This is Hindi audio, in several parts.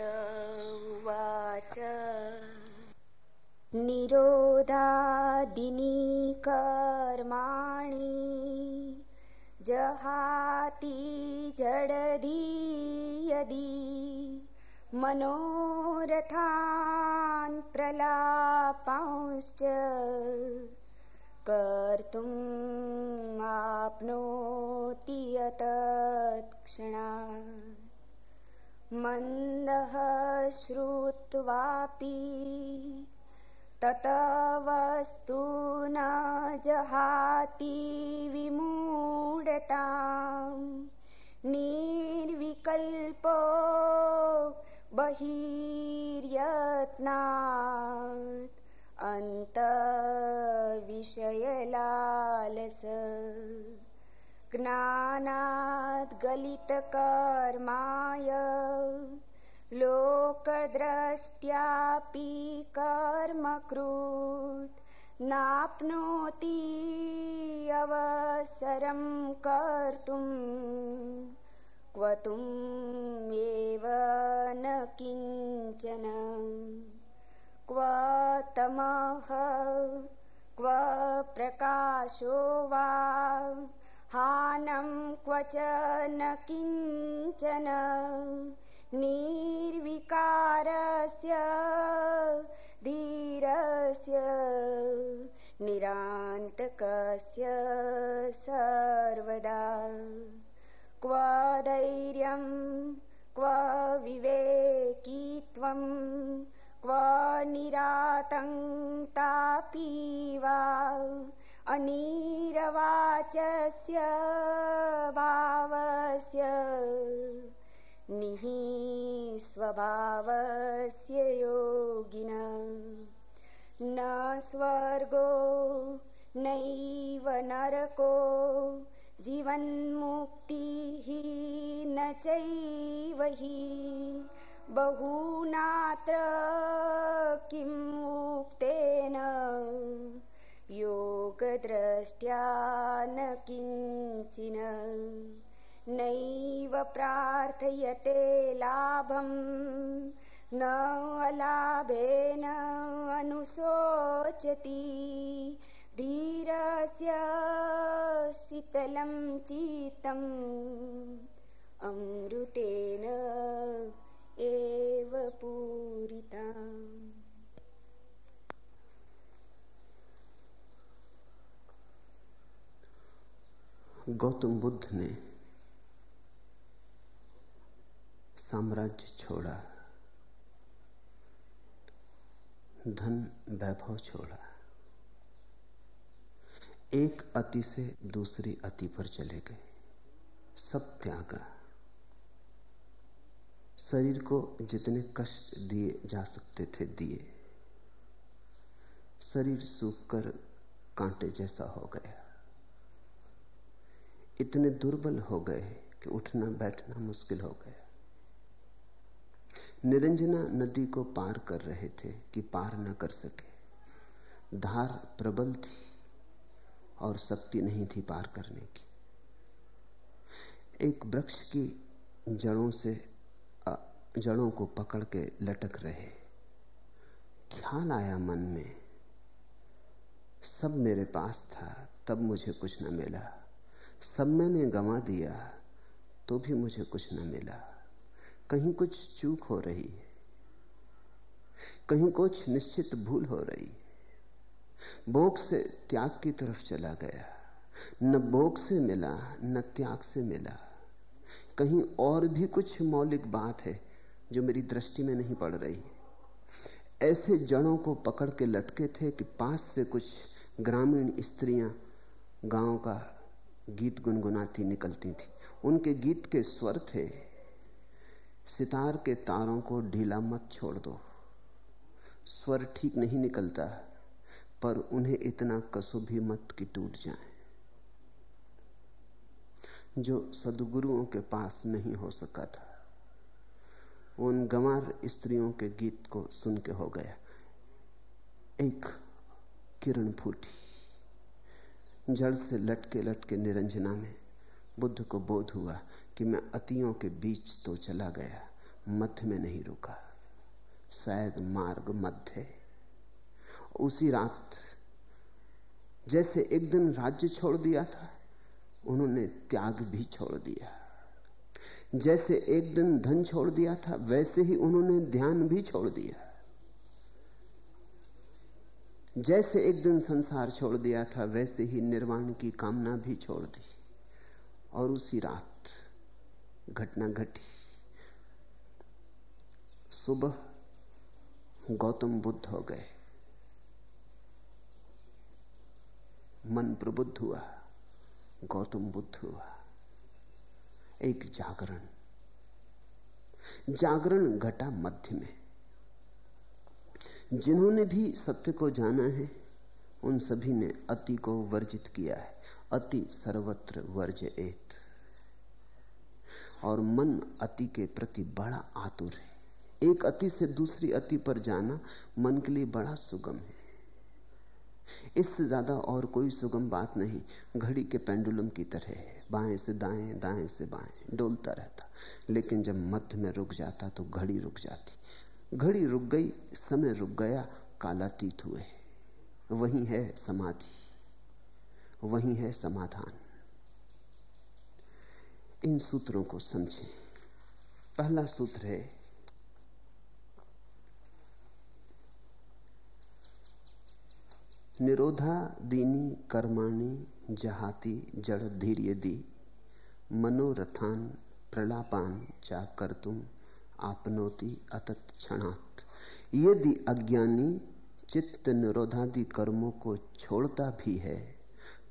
उवाच निरोधादिनी कर्माणि जहाति जडधी यदि मनोरथान् प्रलापांश्च कर्तुम् आप्नोति यतत्क्षणा मन्दः श्रुत्वापि ततवस्तु न जहाति विमूढताम् निर्विकल्पो बहिर्यत्नात् अन्तविषयलालस ज्ञानाद्गलितकर्माय लोकद्रष्ट्यापि कर्मकृत् नाप्नोति अवसरं कर्तुम् क्वतुमेव न किञ्चन। क्व तमः क्व प्रकाशो वा हानं न किञ्चन निर्विकारस्य धीरस्य निरान्तकस्य सर्वदा। क्व धैर्यं क्व विवेकित्वम् क्व निरातङ्क्तापि वा अनिरवाचस्य भावस्य निहि स्वभावस्य योगिन। न स्वर्गो नैव नरको जीवन्मुक्तिः न चैव हि। बहुनात्र किम् उक्तेन योगद्रष्ट्या न किञ्चिन। नैव प्रार्थयते लाभम् न अलाभेन अनुशोचति। धीरस्य शीतलं चित्तम् अमृतेन गौतम बुद्ध ने साम्राज्य छोड़ा, धन वैभव छोड़ा। एक अति से दूसरी अति पर चले गए। सब त्यागा। शरीर को जितने कष्ट दिए जा सकते थे, दिए। शरीर सूख कर कांटे जैसा हो गया। इतने दुर्बल हो गए कि उठना, बैठना मुश्किल हो गया। निरंजना नदी को पार कर रहे थे कि पार न कर सके। धार प्रबल थी और शक्ति नहीं थी पार करने की। एक वृक्ष की जड़ों से जड़ों को पकड़ के लटक रहे। ख्याल आया मन में, सब मेरे पास था, तब मुझे कुछ न मिला। सब मैंने गंवा दिया तो भी मुझे कुछ न मिला। कहीं कुछ चूक हो रही है, कहीं कुछ निश्चित भूल हो रही भोग से त्याग की तरफ़ चला गया, न भोग से मिला, न त्याग से मिला। कहीं और भी कुछ मौलिक बात है जो मेरी दृष्टि में नहीं पड़ रही। ऐसे जड़ों को पकड़ के लटके थे कि पास से कुछ ग्रामीण स्त्रियाँ गाँव का गीत गुनगुनाती निकलती थी। उनके गीत के स्वर थे, सितार के तारों को ढीला मत छोड़ दो। स्वर ठीक नहीं निकलता, पर उन्हें इतना कसो भी मत कि टूट जाए। जो सदगुरुओं के पास नहीं हो सका था, उन गंवार स्त्रियों के गीत को सुन के हो गया। एक किरण फूटी। जड़ से लटके लटके निरंजना में बुद्ध को बोध हुआ कि मैं अतियों के बीच तो चला गया मध्य में नहीं रुका। शायद मार्ग मध्य उसी रात जैसे एक दिन राज्य छोड़ दिया था, उन्होंने त्याग भी छोड़ दिया। जैसे एक दिन धन छोड़ दिया था, वैसे ही उन्होंने ध्यान भी छोड़ दिया। जैसे एक दिन संसार छोड़ दिया था, वैसे ही निर्वाण की कामना भी छोड़ दी। और उसी रात घटना घटी। सुबह गौतम बुद्ध हो गए। मन प्रबुद्ध हुआ, गौतम बुद्ध हुआ। एक जागरण। जागरण घटा मध्य में। जिन्होंने भी सत्य को जाना है, उन सभी ने अति को वर्जित किया है। अति सर्वत्र वर्ज एत और मन अति के प्रति बड़ा आतुर है। एक अति से दूसरी अति पर जाना मन के लिए बड़ा सुगम है। इससे ज़्यादा और कोई सुगम बात नहीं। घड़ी के पेंडुलम की तरह है। बाएँ से दाएँ दाएँ से बाएँ, डोलता रहता। लेकिन जब मध्य में रुक जाता तो घड़ी रुक जाती। घड़ी रुक गई, समय रुक गया, कालातीत हुए। वही है समाधि, वही है समाधान। इन सूत्रों को समझें। पहला सूत्र है, निरोधा दीनी कर्माणी जहाती जड़ धीर्य दी मनोरथान प्रलापान चा कर तुम आपनोति अतत क्षणात। यदि अज्ञानी चित्त निरोधादि कर्मों को छोड़ता भी है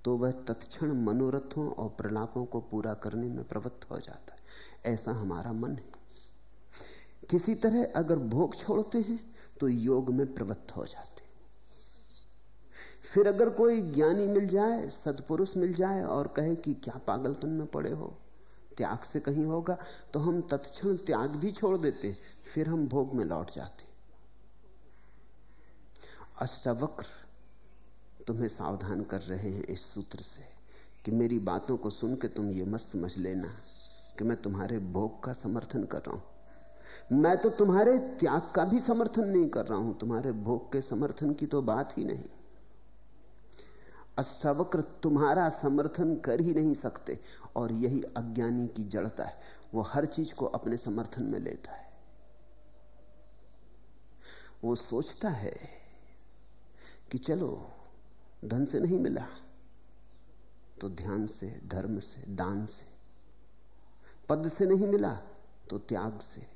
तो वह तत्क्षण मनोरथों और प्रलापों को पूरा करने में प्रवृत्त हो जाता है। ऐसा हमारा मन है। किसी तरह अगर भोग छोड़ते हैं तो योग में प्रवृत्त हो जाते फिर अगर कोई ज्ञानी मिल जाए सदपुरुष मिल जाए और कहे कि क्या पागलपन में पड़े हो त्याग से कहीं होगा तो हम तत्क्षण त्याग भी छोड़ देते, फिर हम भोग में लौट जाते। अष्टावक्र तुम्हें सावधान कर रहे हैं इस सूत्र से, कि मेरी बातों को सुन के तुम ये मत समझ लेना कि मैं तुम्हारे भोग का समर्थन कर रहा हूँ। मैं तो तुम्हारे त्याग का भी समर्थन नहीं कर रहा हूँ, तुम्हारे भोग के समर्थन की तो बात ही नहीं। अष्टावक्र तुम्हारा समर्थन कर ही नहीं सकते। और यही अज्ञानी की जड़ता है। वो हर चीज़ को अपने समर्थन में लेता है। वो सोचता है कि चलो, धन से नहीं मिला तो ध्यान से, धर्म से, दान से, पद से नहीं मिला तो त्याग से,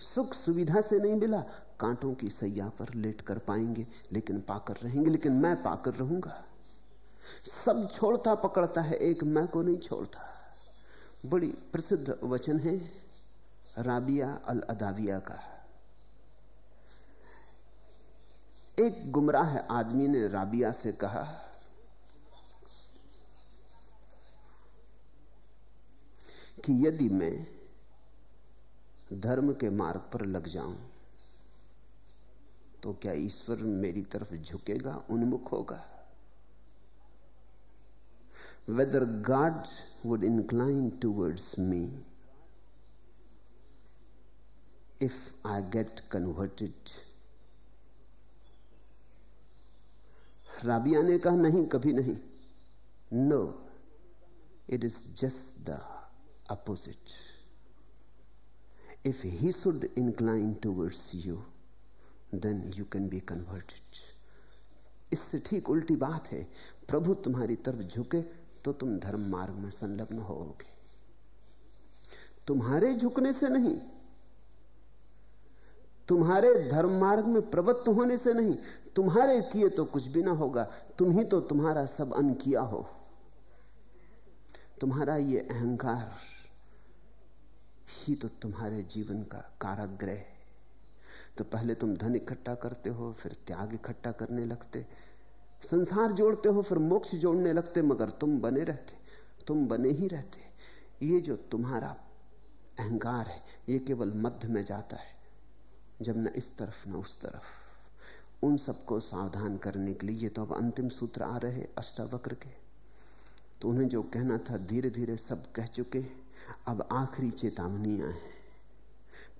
सुख सुविधा से नहीं मिला कांटों की सैया पर लेट कर पाएँगे, लेकिन पाकर रहेंगे, लेकिन मैं पाकर रहूँगा। सब छोड़ता पकड़ता है, एक मैं को नहीं छोड़ता। बड़ी प्रसिद्ध वचन है, राबिया अल अदाविया का। एक गुमराह आदमी ने राबिया से कहा, कि यदि मैं धर्म के मार्ग पर लग जाऊँ तो क्या ईश्वर मेरी तरफ़ झुकेगा, उन्मुख होगा? Whether God would incline towards me if I get converted Rabia ने कहा, नहीं, कभी नहीं। No it is just the opposite if he should incline towards you then you can be converted. इससे ठीक उल्टी बात है, प्रभु तुम्हारी तरफ़ झुके तो तुम धर्म मार्ग में संलग्न होोगे तुम्हारे झुकने से नहीं, तुम्हारे धर्म मार्ग में प्रवृत्त होने से नहीं, तुम्हारे किए तो कुछ भी ना होगा, तुम ही तो तुम्हारा सब अन किया हो। तुम्हारा ये अहंकार ही तो तुम्हारे जीवन का काराग्रह तो पहले तुम धन इकट्ठा करते हो, फिर त्याग इकट्ठा करने लगते। संसार जोड़ते हो, फिर मोक्ष जोड़ने लगते, मगर तुम बने रहते, तुम बने ही रहते। ये जो तुम्हारा अहंकार है, ये केवल मध्य में जाता है, जब न इस तरफ़ न उस तरफ़। उन सबको सावधान करने के लिए ये तो अब अंतिम सूत्र आ रहे अष्टावक्र के। तो उन्हें जो कहना था धीरे धीरे सब कह चुके अब आखिरी चेतावनियाँ हैं।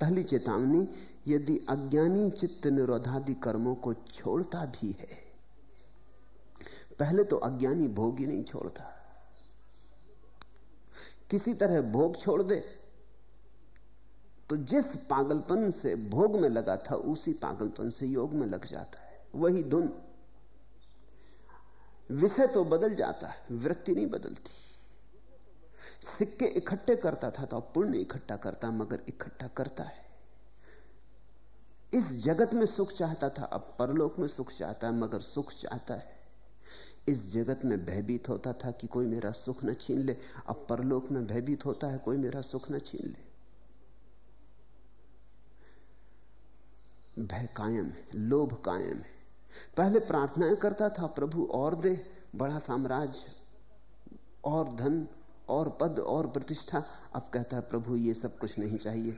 पहली चेतावनी यदि अज्ञानी चित्त निरोधादि कर्मों को छोड़ता भी है, पहले तो अज्ञानी भोग ही नहीं छोड़ता। किसी तरह भोग छोड़ दे तो जिस पागलपन से भोग में लगा था, उसी पागलपन से योग में लग जाता है। वही धुन। विषय तो बदल जाता है, वृत्ति नहीं बदलती। सिक्के इकट्ठे करता था तो पुण्य इकट्ठा करता, मगर इकट्ठा करता है। इस जगत में सुख चाहता था, अब परलोक में सुख चाहता है, मगर सुख चाहता है। इस जगत में भयभीत होता था कि कोई मेरा सुख न छीन ले, अब परलोक में भयभीत होता है, कोई मेरा सुख न छीन ले। भय कायम है, लोभ कायम है। पहले प्रार्थनाएँ करता था, प्रभु और दे, बड़ा साम्राज्य, और धन, और पद, और प्रतिष्ठा। अब कहता है, प्रभु, ये सब कुछ नहीं चाहिए,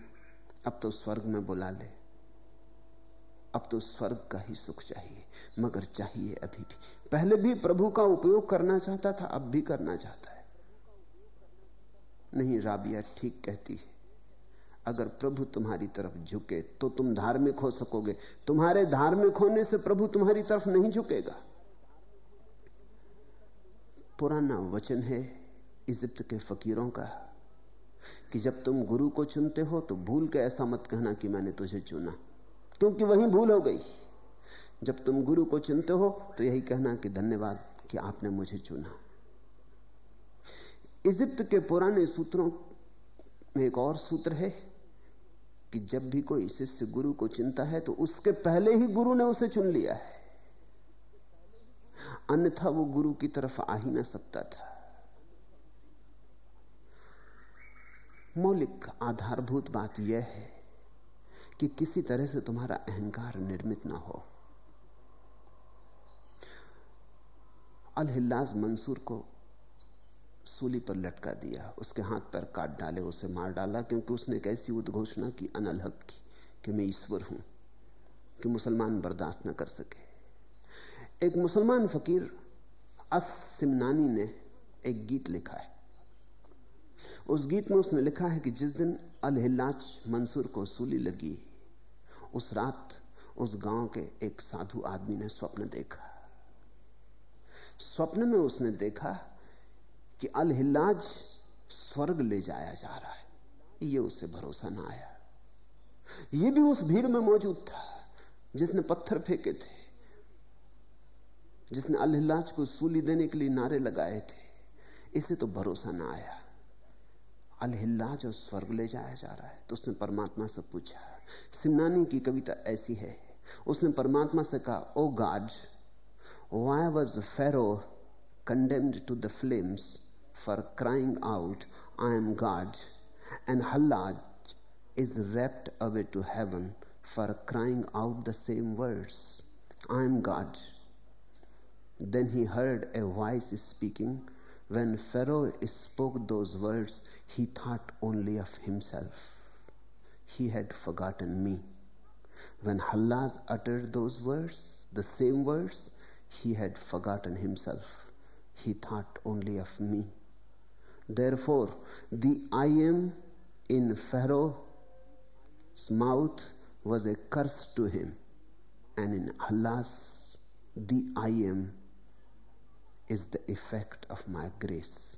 अब तो स्वर्ग में बुला ले। अब तो स्वर्ग का ही सुख चाहिए, मगर चाहिए अभी भी। पहले भी प्रभु का उपयोग करना चाहता था, अब भी करना चाहता है। नहीं, राबिया, ठीक कहती है। अगर प्रभु तुम्हारी तरफ़ झुके तो तुम धार्मिक हो सकोगे। तुम्हारे धार्मिक होने से प्रभु तुम्हारी तरफ़ नहीं झुकेगा। पुराना वचन है इजिप्त के फकीरों का, कि जब तुम गुरु को चुनते हो तो भूल के ऐसा मत कहना कि मैंने तुझे चुना। क्योंकि वही भूल हो गई। जब तुम गुरु को चुनते हो तो यही कहना कि धन्यवाद कि आपने मुझे चुना। इजिप्त के पुराने सूत्रों में एक और सूत्र है कि जब भी कोई शिष्य गुरु को चिंता है तो उसके पहले ही गुरु ने उसे चुन लिया है। अन्यथा वो गुरु की तरफ़ आ ही ना सकता था। मौलिक आधारभूत बात यह है कि किसी तरह से तुम्हारा अहंकार निर्मित ना हो। अल मंसूर को सूली पर लटका दिया। उसके हाथ पर काट डाले, उसे मार डाला, क्योंकि उसने एक ऐसी उद्घोषणा की अनलहक की कि मैं ईश्वर हूँ, कि मुसलमान बर्दाश्त न कर सके। एक मुसलमान फकीर अस सिमनानी ने एक गीत लिखा है। उस गीत में उसने लिखा है कि जिस दिन अल हिल्लाज मंसूर को सूली लगी उस रात उस गाँव के एक साधु आदमी ने स्वप्न देखा। स्वप्न में उसने देखा कि अल स्वर्ग ले जाया जा रहा है। यह उसे भरोसा ना आया। ये भी उस भीड़ में मौजूद था जिसने पत्थर फेंके थे, जिसने अल को सूली देने के लिए नारे लगाए थे। इसे तो भरोसा ना आया। अल और स्वर्ग ले जाया जा रहा है। तो उसने परमात्मा से पूछा सिमनानी की कविता ऐसी है। उसने परमात्मा से कहा ओ गाज why was Pharaoh condemned to the flames for crying out I am God and Hallaj is rapt away to heaven for crying out the same words I am God then he heard a voice is speaking when Pharaoh spoke those words he thought only of himself He had forgotten me. When Hallaj uttered those words, the same words, he had forgotten himself. He thought only of me. Therefore, the I am in Pharaoh's mouth was a curse to him, and in Allah's, the I am is the effect of my grace.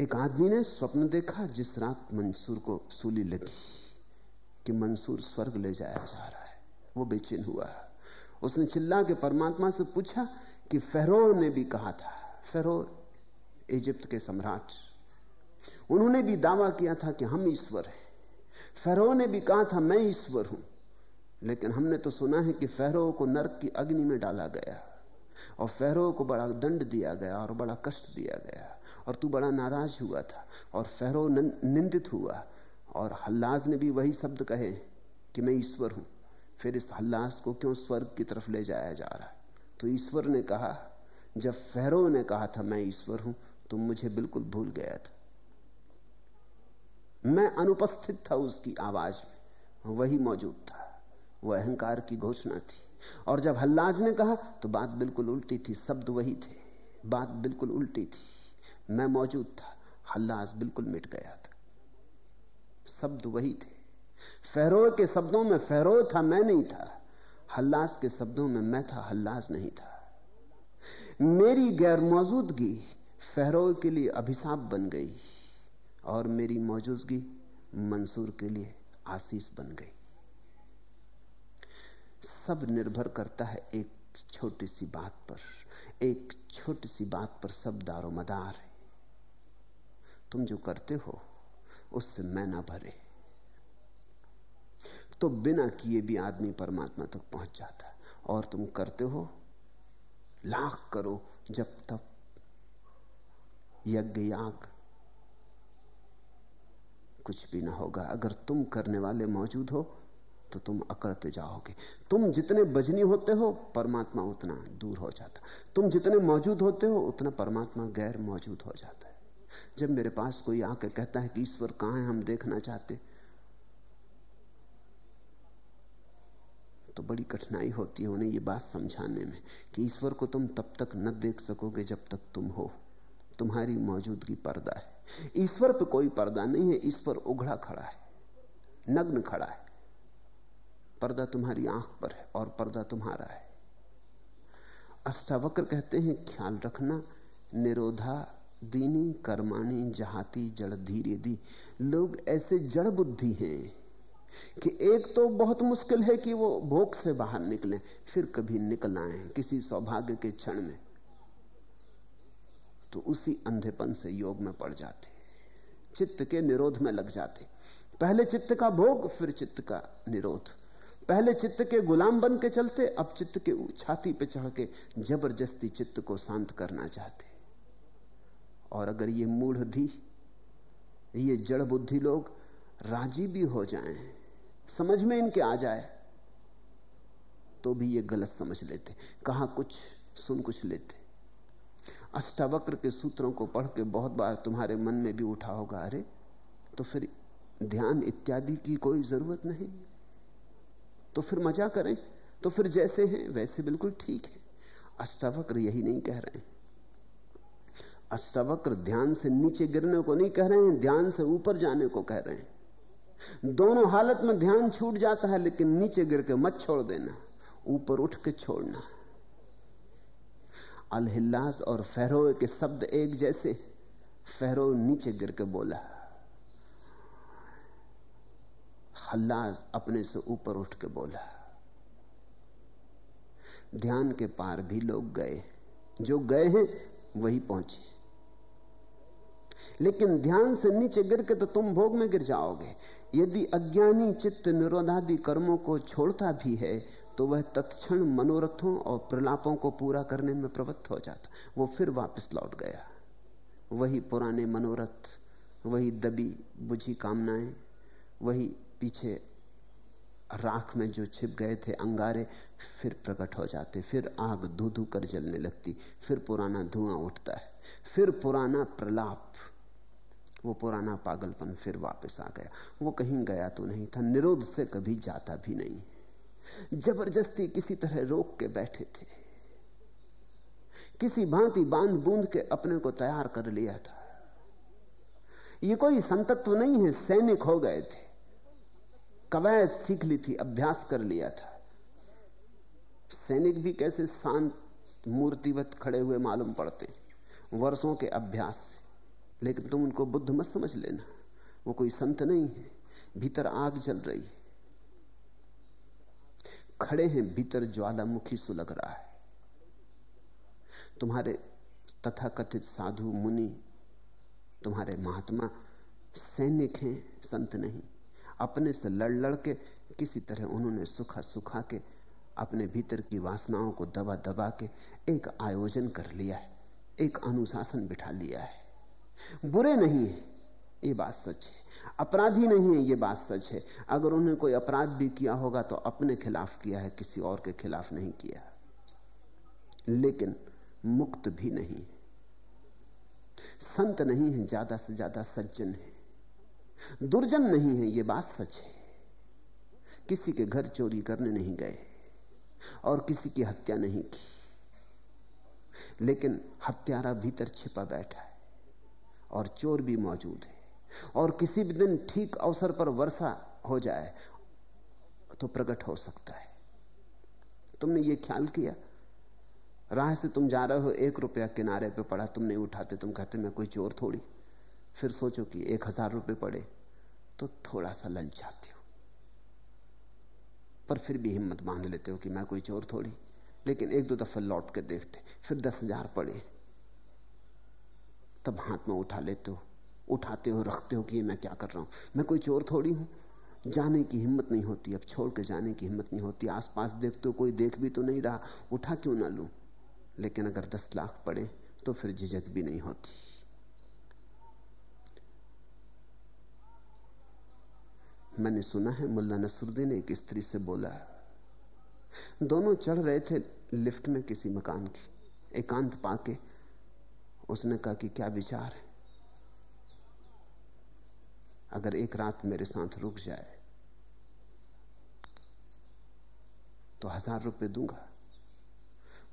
एक आदमी ने स्वप्न देखा जिस रात मंसूर को सूली लगी कि मंसूर स्वर्ग ले जाया जा रहा है। वो बेचैन हुआ। उसने चिल्ला के परमात्मा से पूछा कि फेरो ने भी कहा था फेरो इजिप्त के सम्राट, उन्होंने भी दावा किया था कि हम ईश्वर हैं। फहरो ने भी कहा था, मैं ईश्वर हूँ। लेकिन हमने तो सुना है कि फहरो को नरक की अग्नि में डाला गया और फहरो को बड़ा दंड दिया गया और बड़ा कष्ट दिया गया। और तू बड़ा नाराज़ हुआ था और फहरो निंदित हुआ। और हल्लाज ने भी वही शब्द कहे कि मैं ईश्वर हूँ। फिर इस हल्लाज को क्यों स्वर्ग की तरफ़ ले जाया जा रहा है? तो ईश्वर ने कहा, जब फहरो ने कहा था, मैं ईश्वर हूँ तुम मुझे बिल्कुल भूल गया था। मैं अनुपस्थित था उसकी आवाज़ में। वही मौजूद था। वह अहंकार की घोषणा थी। और जब हल्लाज ने कहा तो बात बिल्कुल उल्टी थी। शब्द वही थे। बात बिल्कुल उल्टी थी। मैं मौजूद था। हल्लास बिल्कुल मिट गया था। शब्द वही थे। फहरो के शब्दों में फहरो था, मैं नहीं था। हल्लास के शब्दों में मैं था हल्लास नहीं था। मेरी गैर मौजूदगी फहरो के लिए अभिशाप बन गई और मेरी मौजूदगी मंसूर के लिए आशीष बन गई। सब निर्भर करता है एक छोटी सी बात पर, एक छोटी सी बात पर सब दारो मदार है। तुम जो करते हो, उससे मैं ना भरे। तो बिना किए भी आदमी परमात्मा तक पहुँच जाता है। और तुम करते हो, लाख करो, जब तक यज्ञ याग कुछ भी ना होगा। अगर तुम करने वाले मौजूद हो तो तुम अकड़ते जाओगे। तुम जितने बजनी होते हो, परमात्मा उतना दूर हो जाता। तुम जितने मौजूद होते हो, उतना परमात्मा गैर मौजूद हो जाता जब मेरे पास कोई आके कहता है कि ईश्वर, कहाँ है, हम देखना चाहते। तो बड़ी कठिनाई होती है उन्हें ये बात समझाने में कि ईश्वर को तुम तब तक न देख सकोगे जब तक तुम हो। तुम्हारी मौजूदगी पर्दा है। ईश्वर पर कोई पर्दा नहीं है, ईश्वर उघड़ा खड़ा है, नग्न खड़ा है। पर्दा तुम्हारी आँख पर है और पर्दा तुम्हारा है। अष्टावक्र कहते हैं, ख्याल रखना, निरोधा दीनी कर्माणी जहाती जड़ धीरे दी। लोग ऐसे जड़ बुद्धि हैं कि एक तो बहुत मुश्किल है कि वो भोग से बाहर निकले, फिर कभी निकल आए किसी सौभाग्य के क्षण में। तो उसी अंधेपन से योग में पड़ जाते, चित्त के निरोध में लग जाते। पहले चित्त का भोग, फिर चित्त का निरोध। पहले चित्त के गुलाम बन के चलते, अब चित्त के छाती पे चढ़ के ज़बरदस्ती चित्त को शांत करना चाहते। और अगर ये मूढ़ धी ये जड़ बुद्धि लोग राज़ी भी हो जाएँ, समझ में इनके आ जाए तो भी ये गलत समझ लेते कहा कुछ सुन कुछ लेते। अष्टावक्र के सूत्रों को पढ़ के बहुत बार तुम्हारे मन में भी उठा होगा अरे तो फिर ध्यान इत्यादि की कोई ज़रूरत नहीं। तो फिर मज़ा करें तो फिर जैसे हैं वैसे बिल्कुल ठीक है। अष्टावक्र यही नहीं कह रहे हैं। अष्टावक्र ध्यान से नीचे गिरने को नहीं कह रहे हैं, ध्यान से ऊपर जाने को कह रहे हैं। दोनों हालत में ध्यान छूट जाता है, लेकिन नीचे गिर के मत छोड़ देना, ऊपर उठ के छोड़ना। अलहिल्लास और फहरो के शब्द एक जैसे फहरो नीचे गिर के बोला। हल्लास अपने से ऊपर उठ के बोला। ध्यान के पार भी लोग गए। जो गए हैं, वही पहुँचे। लेकिन ध्यान से नीचे गिर के तो तुम भोग में गिर जाओगे। यदि अज्ञानी चित्त निरोधादि कर्मों को छोड़ता भी है तो वह तत्क्षण मनोरथों और प्रलापों को पूरा करने में प्रवृत्त हो जाता। वो फिर वापस लौट गया। वही पुराने मनोरथ, वही दबी बुझी कामनाएँ, वही पीछे राख में जो छिप गए थे अंगारे, फिर प्रकट हो जाते। फिर आग धू धू कर जलने लगती। फिर पुराना धुआँ उठता है। फिर पुराना प्रलाप। वो पुराना पागलपन फिर वापस आ गया। वो कहीं गया तो नहीं था, निरोध से कभी जाता भी नहीं। ज़बरदस्ती किसी तरह रोक के बैठे थे। किसी भांति बाँध बूंद के अपने को तैयार कर लिया था। ये कोई संतत्व नहीं है, सैनिक हो गए थे। कवायद सीख ली थी, अभ्यास कर लिया था। सैनिक भी कैसे शांत, मूर्तिवत खड़े हुए मालूम पड़ते, वर्षों के अभ्यास से। लेकिन तुम उनको बुद्ध मत समझ लेना। वो कोई संत नहीं है। भीतर आग जल रही है। खड़े हैं, भीतर ज्वालामुखी सुलग रहा है। तुम्हारे तथाकथित साधु, मुनि, तुम्हारे महात्मा सैनिक हैं, संत नहीं। अपने से लड़ लड़ के किसी तरह उन्होंने सुखा सुखा के अपने भीतर की वासनाओं को दबा दबा के एक आयोजन कर लिया है, एक अनुशासन बिठा लिया है। बुरे नहीं है, ये बात सच है। अपराधी नहीं है, ये बात सच है। अगर उन्हें कोई अपराध भी किया होगा तो अपने खिलाफ किया है, किसी और के खिलाफ नहीं किया। लेकिन मुक्त भी नहीं। संत नहीं है, ज़्यादा से ज़्यादा सज्जन है। दुर्जन नहीं है, ये बात सच है। किसी के घर चोरी करने नहीं गए, और किसी की हत्या नहीं की। लेकिन हत्यारा भीतर छिपा बैठा है। और चोर भी मौजूद है। और किसी भी दिन ठीक अवसर पर वर्षा हो जाए तो प्रकट हो सकता है। तुमने ये ख्याल किया? राह से तुम जा रहे हो, एक रुपया किनारे पे पड़ा, तुम नहीं उठाते, तुम कहते, मैं कोई चोर थोड़ी। फिर सोचो कि एक हज़ार रुपये पड़े तो थोड़ा सा लल जाते हो। पर फिर भी हिम्मत बाँध लेते हो कि मैं कोई चोर थोड़ी। लेकिन एक दो दफ़ा लौट के देखते, फिर दस हज़ार पड़े। तब हाथ में उठा लेते हो, उठाते हो, रखते हो कि मैं क्या कर रहा हूँ? मैं कोई चोर थोड़ी हूँ। जाने की हिम्मत नहीं होती, अब छोड़ के जाने की हिम्मत नहीं होती। आसपास देखते हो, कोई देख भी तो नहीं रहा। उठा क्यों ना लू? लेकिन अगर दस लाख पड़े तो फिर झिझक भी नहीं होती। मैंने सुना है, मुल्ला नसरुद्दीन एक स्त्री से बोला, दोनों चढ़ रहे थे लिफ्ट में किसी मकान की। एकांत पाके उसने कहा कि क्या विचार है? अगर एक रात मेरे साथ रुक जाए तो हज़ार रुपए दूँगा।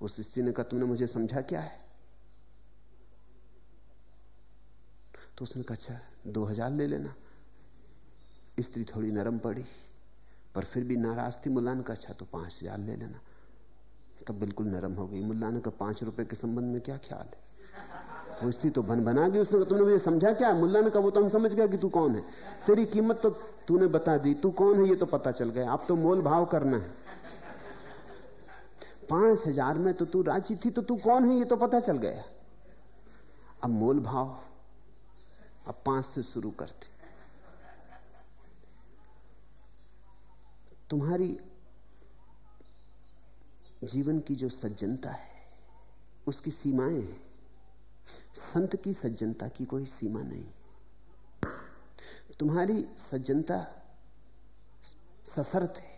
उस स्त्री ने कहा, तुमने मुझे समझा क्या है? तो उसने कहा अच्छा दो हज़ार ले लेना। स्त्री थोड़ी नरम पड़ी, पर फिर भी नाराज़ थी। मुल्ला ने कहा अच्छा तो पाँच हज़ार ले लेना। तब बिल्कुल नरम हो गई। मुल्ला ने कहा, पाँच रुपए के संबंध में क्या ख्याल है? स्त्री तो बन बना गई उसने, तुमने मुझे समझा क्या? मुल्ला ने कहा, वो तो हम समझ गया कि तू कौन है। तेरी कीमत तो तूने बता दी। तू कौन है, ये तो पता चल गया। अब तो मोल भाव करना है। पाँच हज़ार में तो तू राज़ी थी तो तू कौन है, ये तो पता चल गया। अब मोल भाव अब पाँच से शुरू करते। तुम्हारी जीवन की जो सज्जनता है, उसकी सीमाएँ हैं। संत की सज्जनता की कोई सीमा नहीं। तुम्हारी सज्जनता सशर्त है।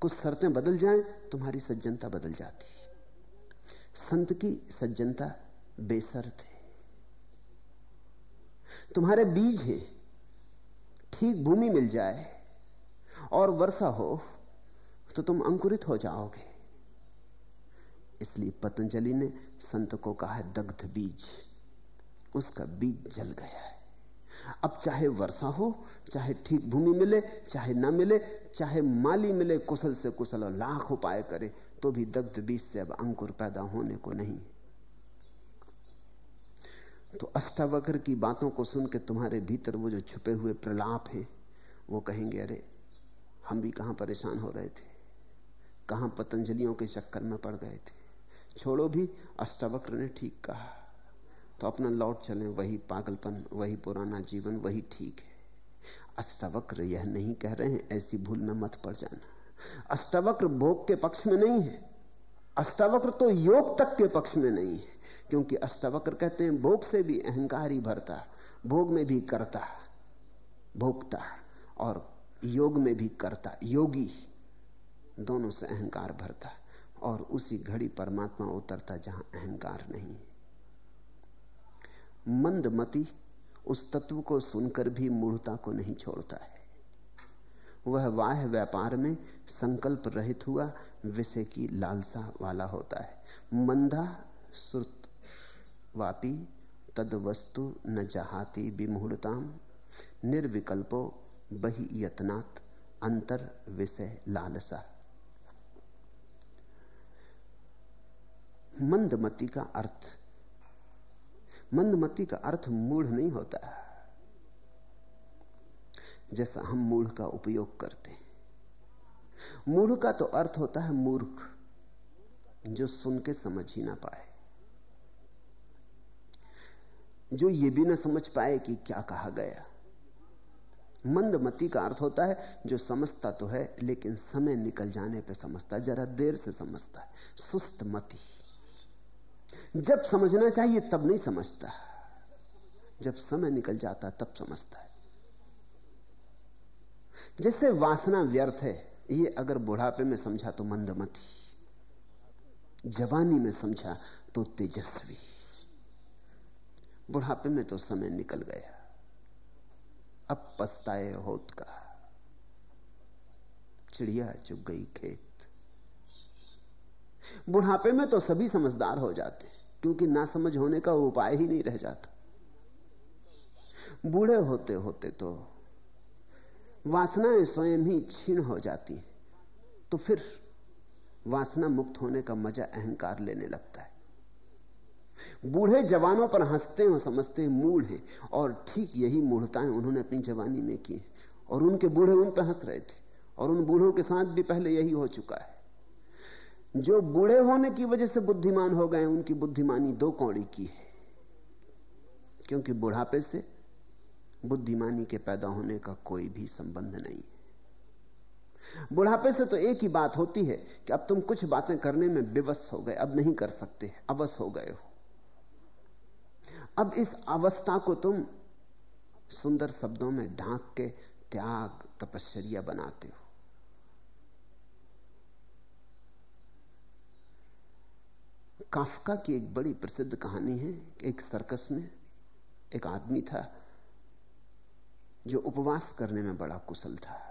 कुछ शर्तें बदल जाएँ, तुम्हारी सज्जनता बदल जाती है। संत की सज्जनता बेसर्त है। तुम्हारे बीज हैं, ठीक भूमि मिल जाए और वर्षा हो तो तुम अंकुरित हो जाओगे। इसलिए पतंजलि ने संत को कहा है दग्ध बीज। उसका बीज जल गया है। अब चाहे वर्षा हो, चाहे ठीक भूमि मिले, चाहे ना मिले, चाहे माली मिले, कुशल से कुशल और लाख उपाय करे तो भी दग्ध बीज से अब अंकुर पैदा होने को नहीं। तो अष्टावक्र की बातों को सुन के तुम्हारे भीतर वो जो छुपे हुए प्रलाप हैं, वो कहेंगे, अरे, हम भी कहाँ परेशान हो रहे थे? कहाँ पतंजलियों के चक्कर में पड़ गए थे? छोड़ो भी, अष्टावक्र ने ठीक कहा। तो अपना लौट चलें, वही पागलपन, वही पुराना जीवन, वही ठीक है। अष्टावक्र यह नहीं कह रहे हैं, ऐसी भूल में मत पड़ जाना। अष्टावक्र भोग के पक्ष में नहीं है। अष्टावक्र तो योग तक के पक्ष में नहीं है, क्योंकि अष्टावक्र कहते हैं, भोग से भी अहंकार ही भरता, भोग में भी करता, भोगता, और योग में भी करता, योगी, दोनों से अहंकार भरता। और उसी घड़ी परमात्मा उतरता जहाँ अहंकार नहीं। मंदमती उस तत्व को सुनकर भी मूढ़ता को नहीं छोड़ता है। वह वाह व्यापार में संकल्प रहित हुआ, विषय की लालसा वाला होता है। मंदा श्रुत वापी तद वस्तु न जहाती विमूढ़ताम, निर्विकल्पो बही यतनात् अंतर विषय लालसा। मंदमति का अर्थ। मंदमति का अर्थ मूढ़ नहीं होता। जैसा हम मूढ़ का उपयोग करते मूढ़ का तो अर्थ होता है मूर्ख, जो सुन के समझ ही ना पाए। जो ये भी ना समझ पाए कि क्या कहा गया। मंदमती का अर्थ होता है, जो समझता तो है, लेकिन समय निकल जाने पे समझता, जरा देर से समझता है। सुस्त मती। जब समझना चाहिए तब नहीं समझता। जब समय निकल जाता तब समझता है। जैसे वासना व्यर्थ है, ये अगर बुढ़ापे में समझा तो मंदमती। जवानी में समझा तो तेजस्वी। बुढ़ापे में तो समय निकल गया। अब पछताए होत का। चिड़िया चुग गई खेत। बुढ़ापे में तो सभी समझदार हो जाते। क्योंकि ना समझ होने का उपाय ही नहीं रह जाता। बूढ़े होते होते तो वासनाएँ स्वयं ही छीण हो जाती तो फिर वासना मुक्त होने का मज़ा अहंकार लेने लगता है। बूढ़े जवानों पर हँसते हैं समझते हैं मूढ़ हैं, और ठीक यही मूढ़ताएँ उन्होंने अपनी जवानी में की और उनके बूढ़े उन पर हंस रहे थे, और उन बूढ़ों के साथ भी पहले यही हो चुका है। जो बूढ़े होने की वजह से बुद्धिमान हो गए उनकी बुद्धिमानी दो कौड़ी की है। क्योंकि बुढ़ापे से बुद्धिमानी के पैदा होने का कोई भी संबंध नहीं बुढ़ापे से तो एक ही बात होती है कि अब तुम कुछ बातें करने में विवश हो गए, अब नहीं कर सकते अवस हो गए हो। अब इस अवस्था को तुम सुंदर शब्दों में ढांक के त्याग, तपश्चर्या बनाते हो। काफका की एक बड़ी प्रसिद्ध कहानी है, एक सर्कस में एक आदमी था जो उपवास करने में बड़ा कुशल था।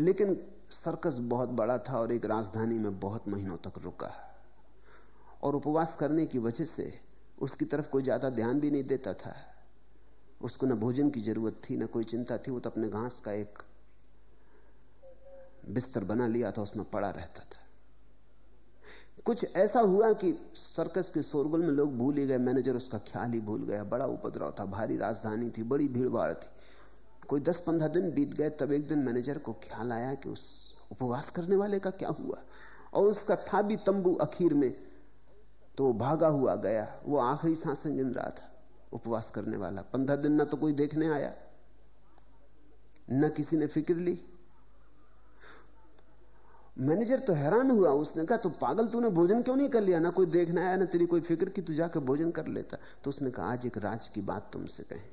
लेकिन सर्कस बहुत बड़ा था और एक राजधानी में बहुत महीनों तक रुका। और उपवास करने की वजह से उसकी तरफ़ कोई ज़्यादा ध्यान भी नहीं देता था। उसको न भोजन की ज़रूरत थी, न कोई चिंता थी। वो तो अपने घास का एक बिस्तर बना लिया था, उसमें पड़ा रहता था। कुछ ऐसा हुआ कि सर्कस के शोरगुल में लोग भूल ही गए मैनेजर उसका ख्याल ही भूल गया। बड़ा उपद्रव था, भारी राजधानी थी, बड़ी भीड़ भाड़ थी। कोई दस पंद्रह दिन बीत गए, तब एक दिन मैनेजर को ख्याल आया कि उस उपवास करने वाले का क्या हुआ। और उसका था भी तंबू अखीर में तो भागा हुआ गया। वो आखिरी साँसें गिन रहा था, उपवास करने वाला। पंद्रह दिन ना तो कोई देखने आया, न किसी ने फ़िक्र ली। मैनेजर तो हैरान हुआ, उसने कहा तो पागल, तूने भोजन क्यों नहीं कर लिया? ना कोई देखना आया, ना तेरी कोई फ़िक्र की, तू जाकर भोजन कर लेता। तो उसने कहा, आज एक राज की बात तुमसे कहें।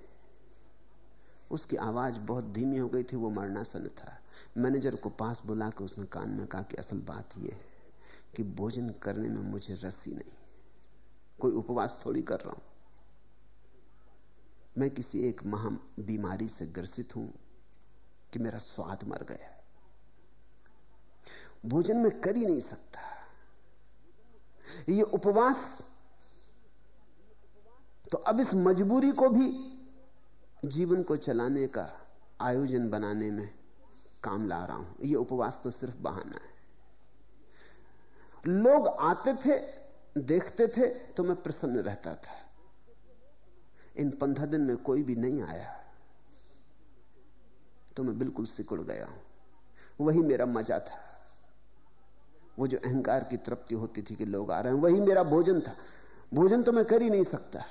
उसकी आवाज़ बहुत धीमी हो गई थी, वो मरना सन था। मैनेजर को पास बुला के उसने कान में कहा कि असल बात यह है कि भोजन करने में मुझे रसी नहीं। कोई उपवास थोड़ी कर रहा हूँ। मैं किसी एक महा बीमारी से ग्रसित हूँ कि मेरा स्वाद मर गया। भोजन में कर ही नहीं सकता। ये उपवास तो अब इस मजबूरी को भी जीवन को चलाने का आयोजन बनाने में काम ला रहा हूँ। ये उपवास तो सिर्फ़ बहाना है। लोग आते थे, देखते थे तो मैं प्रसन्न रहता था। इन पंद्रह दिन में कोई भी नहीं आया तो मैं बिल्कुल सिकुड़ गया हूँ। वही मेरा मज़ा था। वो जो अहंकार की तृप्ति होती थी कि लोग आ रहे हैं, वही मेरा भोजन था। भोजन तो मैं कर ही नहीं सकता।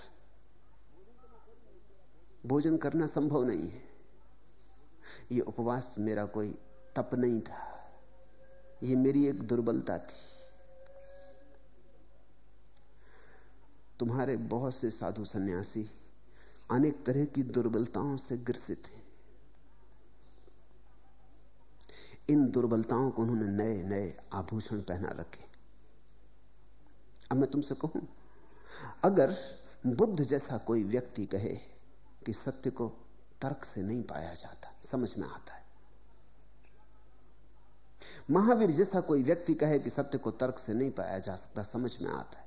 भोजन करना संभव नहीं है। ये उपवास मेरा कोई तप नहीं था। ये मेरी एक दुर्बलता थी। तुम्हारे बहुत से साधु सन्यासी अनेक तरह की दुर्बलताओं से ग्रसित हैं। इन दुर्बलताओं को उन्होंने नए नए आभूषण पहना रखे। अब मैं तुमसे कहूँ, अगर बुद्ध जैसा कोई व्यक्ति कहे कि सत्य को तर्क से नहीं पाया जाता, समझ में आता है। महावीर जैसा कोई व्यक्ति कहे कि सत्य को तर्क से नहीं पाया जा सकता, समझ में आता है।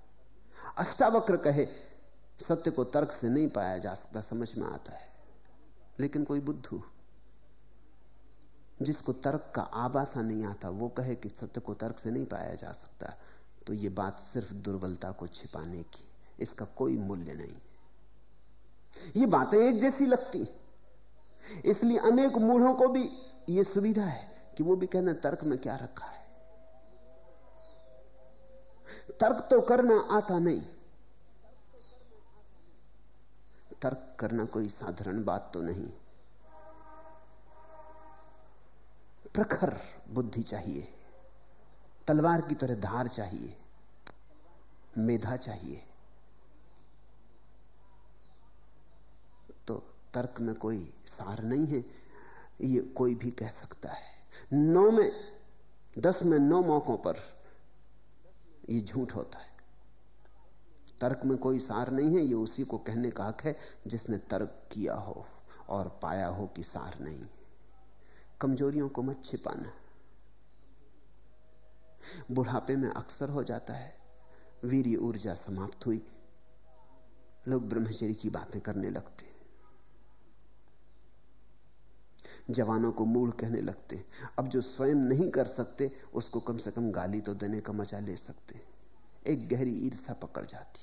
अष्टावक्र कहे, सत्य को तर्क से नहीं पाया जा सकता, समझ में आता है। लेकिन कोई बुद्धू जिसको तर्क का आबासा नहीं आता, वो कहे कि सत्य को तर्क से नहीं पाया जा सकता तो ये बात सिर्फ़ दुर्बलता को छिपाने की, इसका कोई मूल्य नहीं। ये बातें एक जैसी लगती। इसलिए अनेक मूढ़ों को भी ये सुविधा है कि वो भी कहना, तर्क में क्या रखा है? तर्क तो करना आता नहीं। तर्क करना कोई साधारण बात तो नहीं। प्रखर बुद्धि चाहिए, तलवार की तरह धार चाहिए, मेधा चाहिए। तो तर्क में कोई सार नहीं है, ये कोई भी कह सकता है। नौ में, दस में नौ मौकों पर ये झूठ होता है। तर्क में कोई सार नहीं है, ये उसी को कहने का हक है जिसने तर्क किया हो और पाया हो कि सार नहीं। कमजोरियों को मत छिपाना। बुढ़ापे में अक्सर हो जाता है वीर ऊर्जा समाप्त हुई, लोग ब्रह्मचर्य की बातें करने लगते। जवानों को मूड कहने लगते। अब जो स्वयं नहीं कर सकते, उसको कम से कम गाली तो देने का मज़ा ले सकते। एक गहरी ईर्षा पकड़ जाती।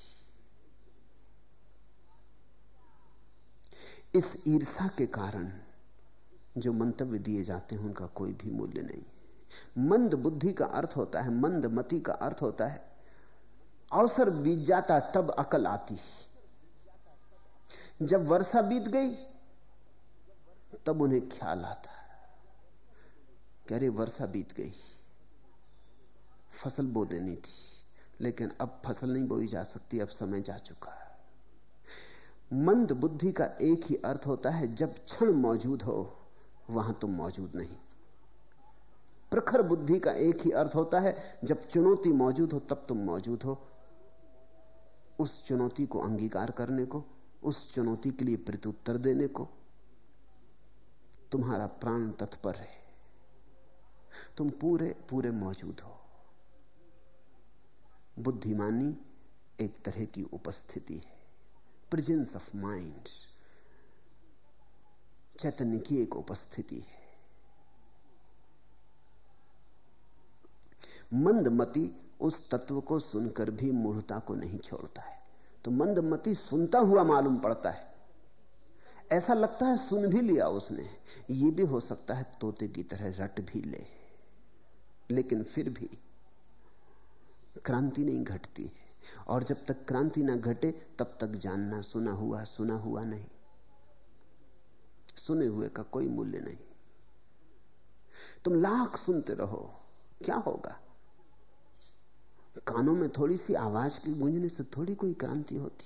इस ईर्षा के कारण जो मंतव्य दिए जाते हैं, उनका कोई भी मूल्य नहीं। मंद बुद्धि का अर्थ होता है, मंद मति का अर्थ होता है, अवसर बीत जाता, तब अकल आती। जब वर्षा बीत गई, तब उन्हें ख्याल आता कह रहे वर्षा बीत गई, फ़सल बो देनी थी, लेकिन अब फ़सल नहीं बोई जा सकती, अब समय जा चुका मंद बुद्धि का एक ही अर्थ होता है, जब क्षण मौजूद हो वहाँ तुम मौजूद नहीं। प्रखर बुद्धि का एक ही अर्थ होता है, जब चुनौती मौजूद हो, तब तुम मौजूद हो। उस चुनौती को अंगीकार करने को, उस चुनौती के लिए प्रत्युत्तर देने को, तुम्हारा प्राण तत्पर है। तुम पूरे पूरे मौजूद हो। बुद्धिमानी एक तरह की उपस्थिति है। प्रेजेंस ऑफ़ माइंड चैतन्य की एक उपस्थिति है। मंदमति उस तत्व को सुनकर भी मूढ़ता को नहीं छोड़ता है। तो मंदमति सुनता हुआ मालूम पड़ता है। ऐसा लगता है सुन भी लिया उसने। ये भी हो सकता है तोते की तरह रट भी ले। लेकिन फिर भी क्रांति नहीं घटती और जब तक क्रांति ना घटे, तब तक जानना, सुना हुआ सुना हुआ नहीं। सुने हुए का कोई मूल्य नहीं। तुम लाख सुनते रहो, क्या होगा? कानों में थोड़ी सी आवाज़ की गूंजने से थोड़ी कोई क्रांति होती।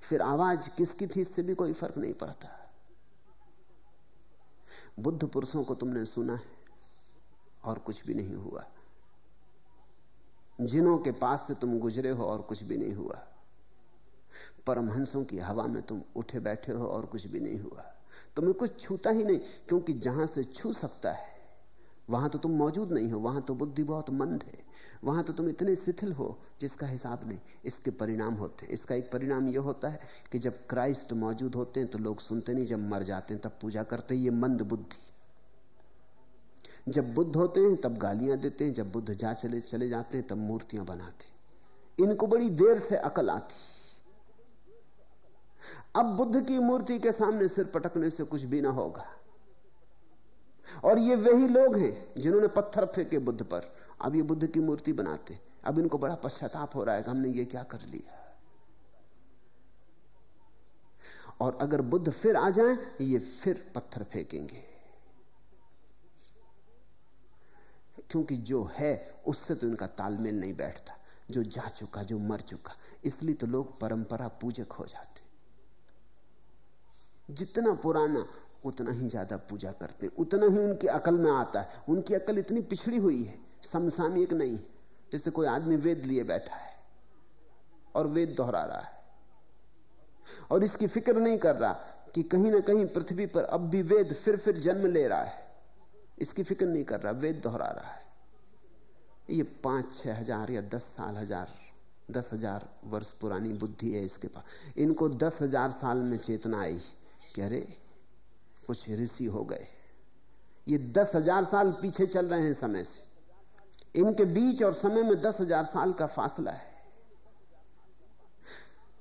फिर आवाज़ किसकी थी इससे भी कोई फ़र्क नहीं पड़ता। बुद्ध पुरुषों को तुमने सुना है और कुछ भी नहीं हुआ। जिनों के पास से तुम गुजरे हो और कुछ भी नहीं हुआ। परमहंसों की हवा में तुम उठे बैठे हो और कुछ भी नहीं हुआ। तुम्हें कुछ छूता ही नहीं, क्योंकि जहाँ से छू सकता है, वहाँ तो तुम मौजूद नहीं हो, वहाँ तो बुद्धि बहुत मंद है, वहाँ तो तुम इतने शिथिल हो, जिसका हिसाब नहीं, इसके परिणाम होते हैं। इसका एक परिणाम यह होता है कि जब क्राइस्ट मौजूद होते हैं तो लोग सुनते नहीं, जब मर जाते हैं, तब पूजा करते हैं, ये मंद बुद्धि। जब बुद्ध होते हैं, तब गालियाँ देते हैं, जब बुद्ध जा चले चले जाते हैं, तब मूर्तियाँ बनाते इनको बड़ी देर से अकल आती अब बुद्ध की मूर्ति के सामने सिर पटकने से कुछ भी ना होगा। और ये वही लोग हैं जिन्होंने पत्थर फेंके बुद्ध पर। अब ये बुद्ध की मूर्ति बनाते। अब इनको बड़ा पश्चाताप हो रहा है कि हमने ये क्या कर लिया। और अगर बुद्ध फिर आ जाए, ये फिर पत्थर फेंकेंगे। क्योंकि जो है, उससे तो इनका तालमेल नहीं बैठता। जो जा चुका, जो मर चुका। इसलिए तो लोग परंपरा पूजक हो जाते। जितना पुराना, उतना ही ज़्यादा पूजा करते उतना ही उनकी अकल में आता है। उनकी अकल इतनी पिछड़ी हुई है, समसामयिक नहीं जैसे कोई आदमी वेद लिए बैठा है और वेद दोहरा रहा है। और इसकी फ़िक्र नहीं कर रहा कि कहीं ना कहीं पृथ्वी पर अब भी वेद फिर फिर जन्म ले रहा है। इसकी फ़िक्र नहीं कर रहा, वेद दोहरा रहा है। ये पाँच, छह हज़ार या दस साल, हज़ार, दस हज़ार वर्ष पुरानी बुद्धि है इसके पास। इनको दस हज़ार साल में चेतना आई। कि अरे, कुछ ऋषि हो गए। ये दस हज़ार साल पीछे चल रहे हैं समय से। इनके बीच और समय में दस हज़ार साल का फासला है।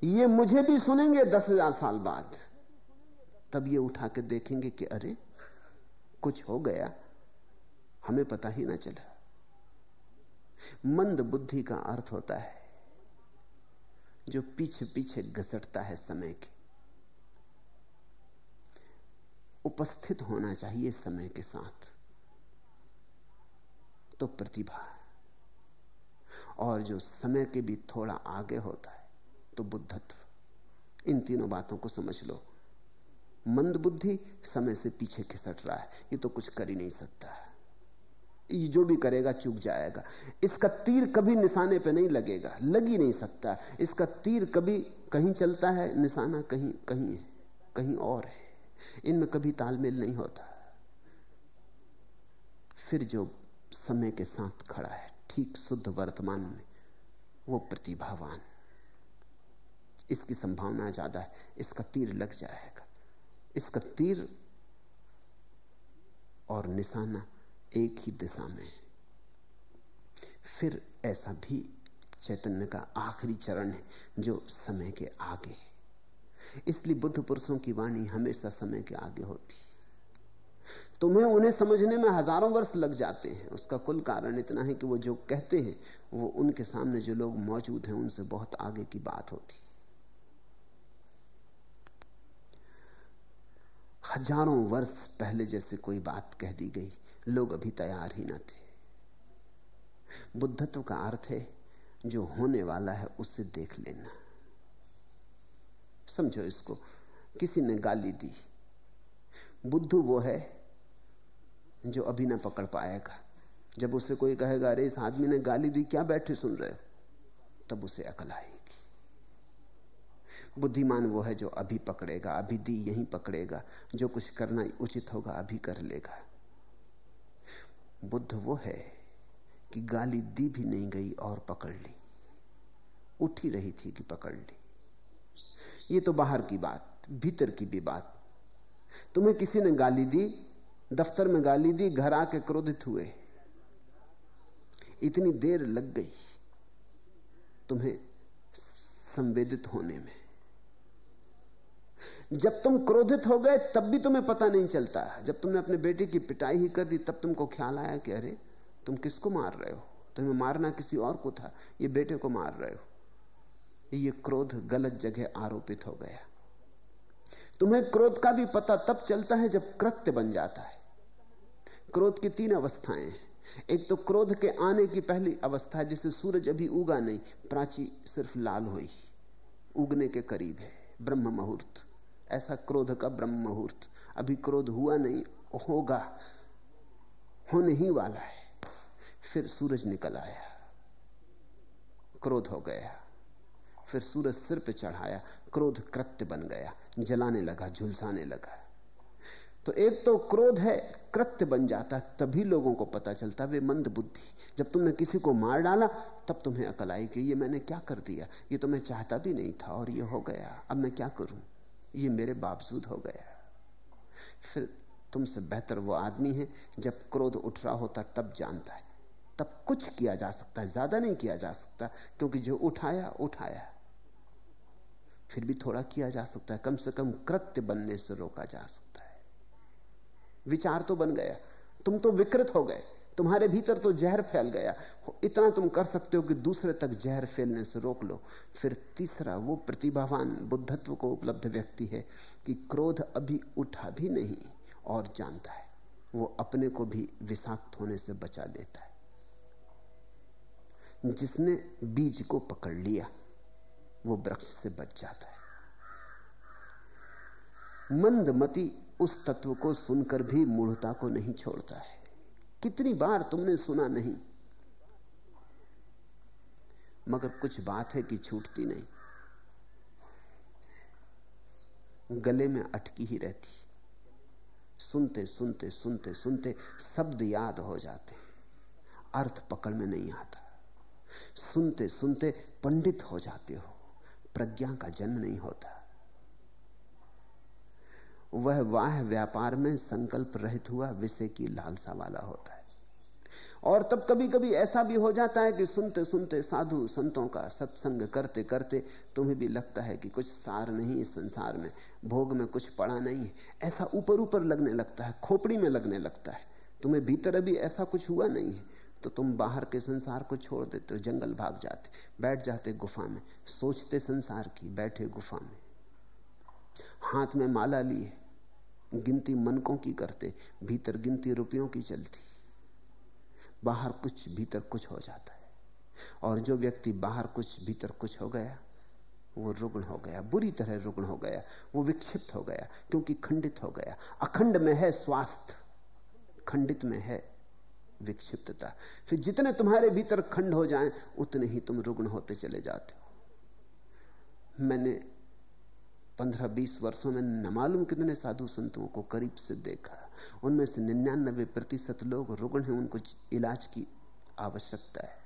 ये मुझे भी सुनेंगे दस हज़ार साल बाद। तब ये उठा के देखेंगे कि अरे, कुछ हो गया। हमें पता ही ना चला। मंद बुद्धि का अर्थ होता है, जो पीछे पीछे घसटता है समय के। उपस्थित होना चाहिए समय के साथ। तो प्रतिभा और जो समय के भी थोड़ा आगे होता है तो बुद्धत्व। इन तीनों बातों को समझ लो। मंद बुद्धि समय से पीछे खिसट रहा है। ये तो कुछ कर ही नहीं सकता ये जो भी करेगा, चूक जाएगा। इसका तीर कभी निशाने पे नहीं लगेगा। लग ही नहीं सकता। इसका तीर कभी कहीं चलता है, निशाना कहीं कहीं है, कहीं और है। इनमें कभी तालमेल नहीं होता। फिर जो समय के साथ खड़ा है, ठीक शुद्ध वर्तमान में, वो प्रतिभावान। इसकी संभावना ज़्यादा है, इसका तीर लग जाएगा। इसका तीर और निशाना एक ही दिशा में है। फिर ऐसा भी चैतन्य का आखिरी चरण है, जो समय के आगे इसलिए बुद्ध पुरुषों की वाणी हमेशा समय के आगे होती तुम्हें उन्हें समझने में हज़ारों वर्ष लग जाते हैं। उसका कुल कारण इतना है कि वो जो कहते हैं, वो उनके सामने जो लोग मौजूद हैं, उनसे बहुत आगे की बात होती हज़ारों वर्ष पहले जैसे कोई बात कह दी गई, लोग अभी तैयार ही ना थे। बुद्धत्व का अर्थ है, जो होने वाला है उससे देख लेना। समझो इसको। किसी ने गाली दी। बुद्धू वो है जो अभी ना पकड़ पाएगा। जब उसे कोई कहेगा, अरे, इस आदमी ने गाली दी, क्या बैठे सुन रहे हो? तब उसे अकल आएगी। बुद्धिमान वो है जो अभी पकड़ेगा, अभी दी, यहीं पकड़ेगा। जो कुछ करना उचित होगा, अभी कर लेगा। बुद्ध वो है कि गाली दी भी नहीं गई और पकड़ ली। उठी रही थी कि पकड़ ली। ये तो बाहर की बात, भीतर की भी बात। तुम्हें किसी ने गाली दी, दफ्तर में गाली दी, घर आके क्रोधित हुए। इतनी देर लग गई तुम्हें संवेदित होने में। जब तुम क्रोधित हो गए, तब भी तुम्हें पता नहीं चलता। जब तुमने अपने बेटे की पिटाई ही कर दी, तब तुमको ख्याल आया कि अरे, तुम किसको मार रहे हो? तुम्हें मारना किसी और को था, ये बेटे को मार रहे हो। ये क्रोध गलत जगह आरोपित हो गया। तुम्हें क्रोध का भी पता तब चलता है जब कृत्य बन जाता है। क्रोध की तीन अवस्थाएँ एक तो क्रोध के आने की पहली अवस्था जिसे सूरज अभी उगा नहीं, प्राची सिर्फ़ लाल हुई, उगने के करीब है, ब्रह्म मुहूर्त। ऐसा क्रोध का ब्रह्म मुहूर्त। अभी क्रोध हुआ नहीं, होगा होने ही वाला है। फिर सूरज निकल आया, क्रोध हो गया। फिर सूरज सिर पे चढ़ाया, क्रोध कृत्य बन गया, जलाने लगा, झुलसाने लगा। तो एक तो क्रोध है, कृत्य बन जाता, तभी लोगों को पता चलता, वे मंद बुद्धि। जब तुमने किसी को मार डाला, तब तुम्हें अकल आई कि ये मैंने क्या कर दिया? ये तो मैं चाहता भी नहीं था और ये हो गया। अब मैं क्या करूँ? ये मेरे बावजूद हो गया। फिर तुमसे बेहतर वो आदमी है, जब क्रोध उठ रहा होता, तब जानता है। तब कुछ किया जा सकता है, ज़्यादा नहीं किया जा सकता, क्योंकि जो उठाया उठाया। फिर भी थोड़ा किया जा सकता है। कम से कम कृत्य बनने से रोका जा सकता है। विचार तो बन गया। तुम तो विकृत हो गए। तुम्हारे भीतर तो जहर फैल गया। इतना तुम कर सकते हो कि दूसरे तक जहर फैलने से रोक लो। फिर तीसरा, वो प्रतिभावान बुद्धत्व को उपलब्ध व्यक्ति है कि क्रोध अभी उठा भी नहीं और जानता है। वो अपने को भी विषाक्त होने से बचा लेता है। जिसने बीज को पकड़ लिया वो वृक्ष से बच जाता है। मंदमती उस तत्व को सुनकर भी मूढ़ता को नहीं छोड़ता है। कितनी बार तुमने सुना नहीं। मगर कुछ बात है कि छूटती नहीं। गले में अटकी ही रहती। सुनते सुनते सुनते सुनते शब्द याद हो जाते अर्थ पकड़ में नहीं आता। सुनते सुनते पंडित हो जाते हो। प्रज्ञा का जन्म नहीं होता। वह वाह व्यापार में संकल्प रहित हुआ, विषय की लालसा वाला होता है। और तब कभी कभी ऐसा भी हो जाता है कि सुनते सुनते साधु संतों का सत्संग करते करते तुम्हें भी लगता है कि कुछ सार नहीं इस संसार में, भोग में कुछ पड़ा नहीं। है ऐसा ऊपर ऊपर लगने लगता है, खोपड़ी में लगने लगता है। तुम्हें भीतर अभी ऐसा कुछ हुआ नहीं है। तो तुम बाहर के संसार को छोड़ देते हो, जंगल भाग जाते, बैठ जाते गुफा में, सोचते संसार की, बैठे गुफा में। हाथ में माला लिए, गिनती मनकों की करते, भीतर गिनती रुपयों की चलती। बाहर कुछ, भीतर कुछ हो जाता है। और जो व्यक्ति बाहर कुछ, भीतर कुछ हो गया, वो रुग्ण हो गया, बुरी तरह रुग्ण हो गया, वो विक्षिप्त हो गया, क्योंकि खंडित हो गया। अखंड में है स्वास्थ्य, खंडित में है विक्षिप्तता। फिर जितने तुम्हारे भीतर खंड हो जाएँ, उतने ही तुम रुग्ण होते चले जाते हो। मैंने पंद्रह बीस वर्षों में न मालूम कितने साधु संतों को करीब से देखा। उनमें से निन्यानबे प्रतिशत लोग रुग्ण हैं, उनको इलाज की आवश्यकता है।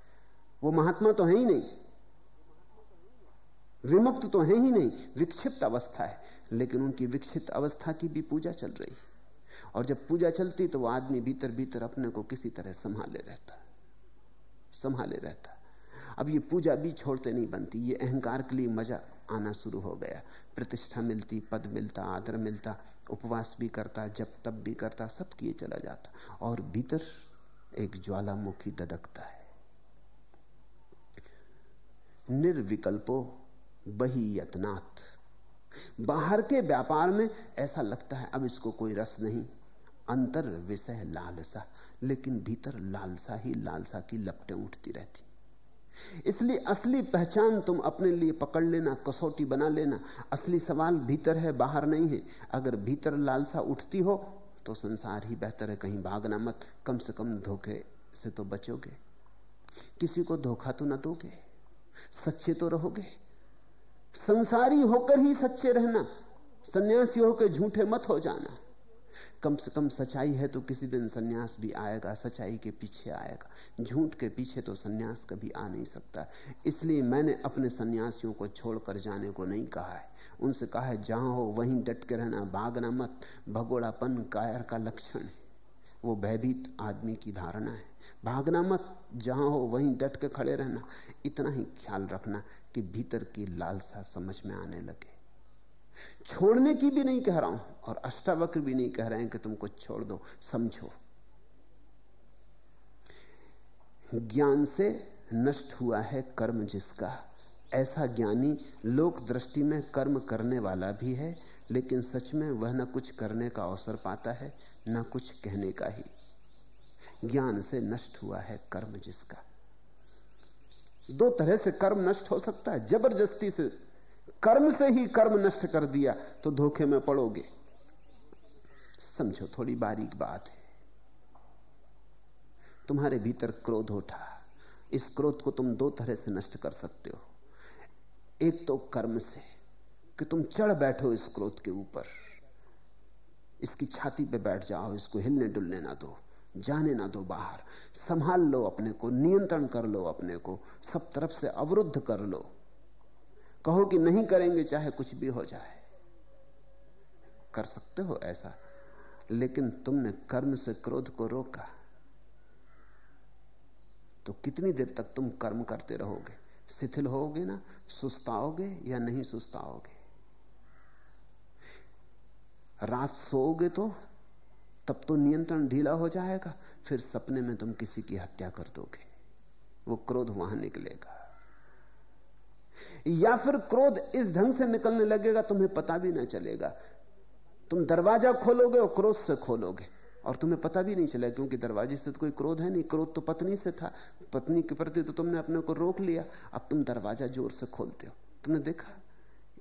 वो महात्मा तो है ही नहीं। विमुक्त तो है ही नहीं। विक्षिप्त अवस्था है। लेकिन उनकी विक्षिप्त अवस्था की भी पूजा चल रही और जब पूजा चलती तो वो आदमी भीतर भीतर अपने को किसी तरह संभाले रहता संभाले रहता। अब ये पूजा भी छोड़ते नहीं बनती, ये अहंकार के लिए मज़ा आना शुरू हो गया। प्रतिष्ठा मिलती, पद मिलता, आदर मिलता, उपवास भी करता जब तब भी करता, सब किए चला जाता। और भीतर एक ज्वालामुखी ददकता है। निर्विकल्पो बही यतनाथ बाहर के व्यापार में ऐसा लगता है, अब इसको कोई रस नहीं। अंतर विषय लालसा, लेकिन भीतर लालसा ही लालसा की लपटें उठती रहती। इसलिए असली पहचान तुम अपने लिए पकड़ लेना, कसौटी बना लेना। असली सवाल भीतर है, बाहर नहीं है। अगर भीतर लालसा उठती हो तो संसार ही बेहतर है। कहीं भागना मत। कम से कम धोखे से तो बचोगे। किसी को धोखा तो ना दोगे। सच्चे तो रहोगे। संसारी होकर ही सच्चे रहना, सन्यासी होकर झूठे मत हो जाना। कम से कम सच्चाई है तो किसी दिन सन्यास भी आएगा, सच्चाई के पीछे आएगा। झूठ के पीछे तो सन्यास कभी आ नहीं सकता। इसलिए मैंने अपने सन्यासियों को छोड़कर जाने को नहीं कहा है। उनसे कहा है, जहाँ हो, वहीं डट के रहना, भागना मत। भगोड़ापन कायर का लक्षण है। वो भयभीत आदमी की धारणा है। भागना मत, जहाँ हो वहीं डट के खड़े रहना। इतना ही ख्याल रखना कि भीतर की लालसा समझ में आने लगे। छोड़ने की भी नहीं कह रहा हूँ, और अष्टावक्र भी नहीं कह रहे हैं कि तुम कुछ छोड़ दो, समझो। ज्ञान से नष्ट हुआ है कर्म जिसका। ऐसा ज्ञानी लोक दृष्टि में कर्म करने वाला भी है, लेकिन सच में वह न कुछ करने का अवसर पाता है, न कुछ कहने का ही। ज्ञान से नष्ट हुआ है कर्म जिसका। दो तरह से कर्म नष्ट हो सकता है। ज़बरदस्ती से कर्म से ही कर्म नष्ट कर दिया तो धोखे में पड़ोगे। समझो, थोड़ी बारीक बात है। तुम्हारे भीतर क्रोध उठा। इस क्रोध को तुम दो तरह से नष्ट कर सकते हो। एक तो कर्म से कि तुम चढ़ बैठो इस क्रोध के ऊपर। इसकी छाती पे बैठ जाओ, इसको हिलने डुलने ना दो। जाने ना दो बाहर। संभाल लो अपने को, नियंत्रण कर लो अपने को, सब तरफ़ से अवरुद्ध कर लो। कहो कि नहीं करेंगे, चाहे कुछ भी हो जाए। कर सकते हो ऐसा, लेकिन तुमने कर्म से क्रोध को रोका। तो कितनी देर तक तुम कर्म करते रहोगे? शिथिल होगे ना? सुस्ताओगे या नहीं सुस्ताओगे? रात सोओगे तो तब तो नियंत्रण ढीला हो जाएगा, फिर सपने में तुम किसी की हत्या कर दोगे। वो क्रोध वहाँ निकलेगा। या फिर क्रोध इस ढंग से निकलने लगेगा, तुम्हें पता भी ना चलेगा। तुम दरवाज़ा खोलोगे और क्रोध से खोलोगे, और तुम्हें पता भी नहीं चला, क्योंकि दरवाजे से तो कोई क्रोध है नहीं। क्रोध तो पत्नी से था। पत्नी के प्रति तो तुमने अपने को रोक लिया। अब तुम दरवाज़ा ज़ोर से खोलते हो। तुमने देखा?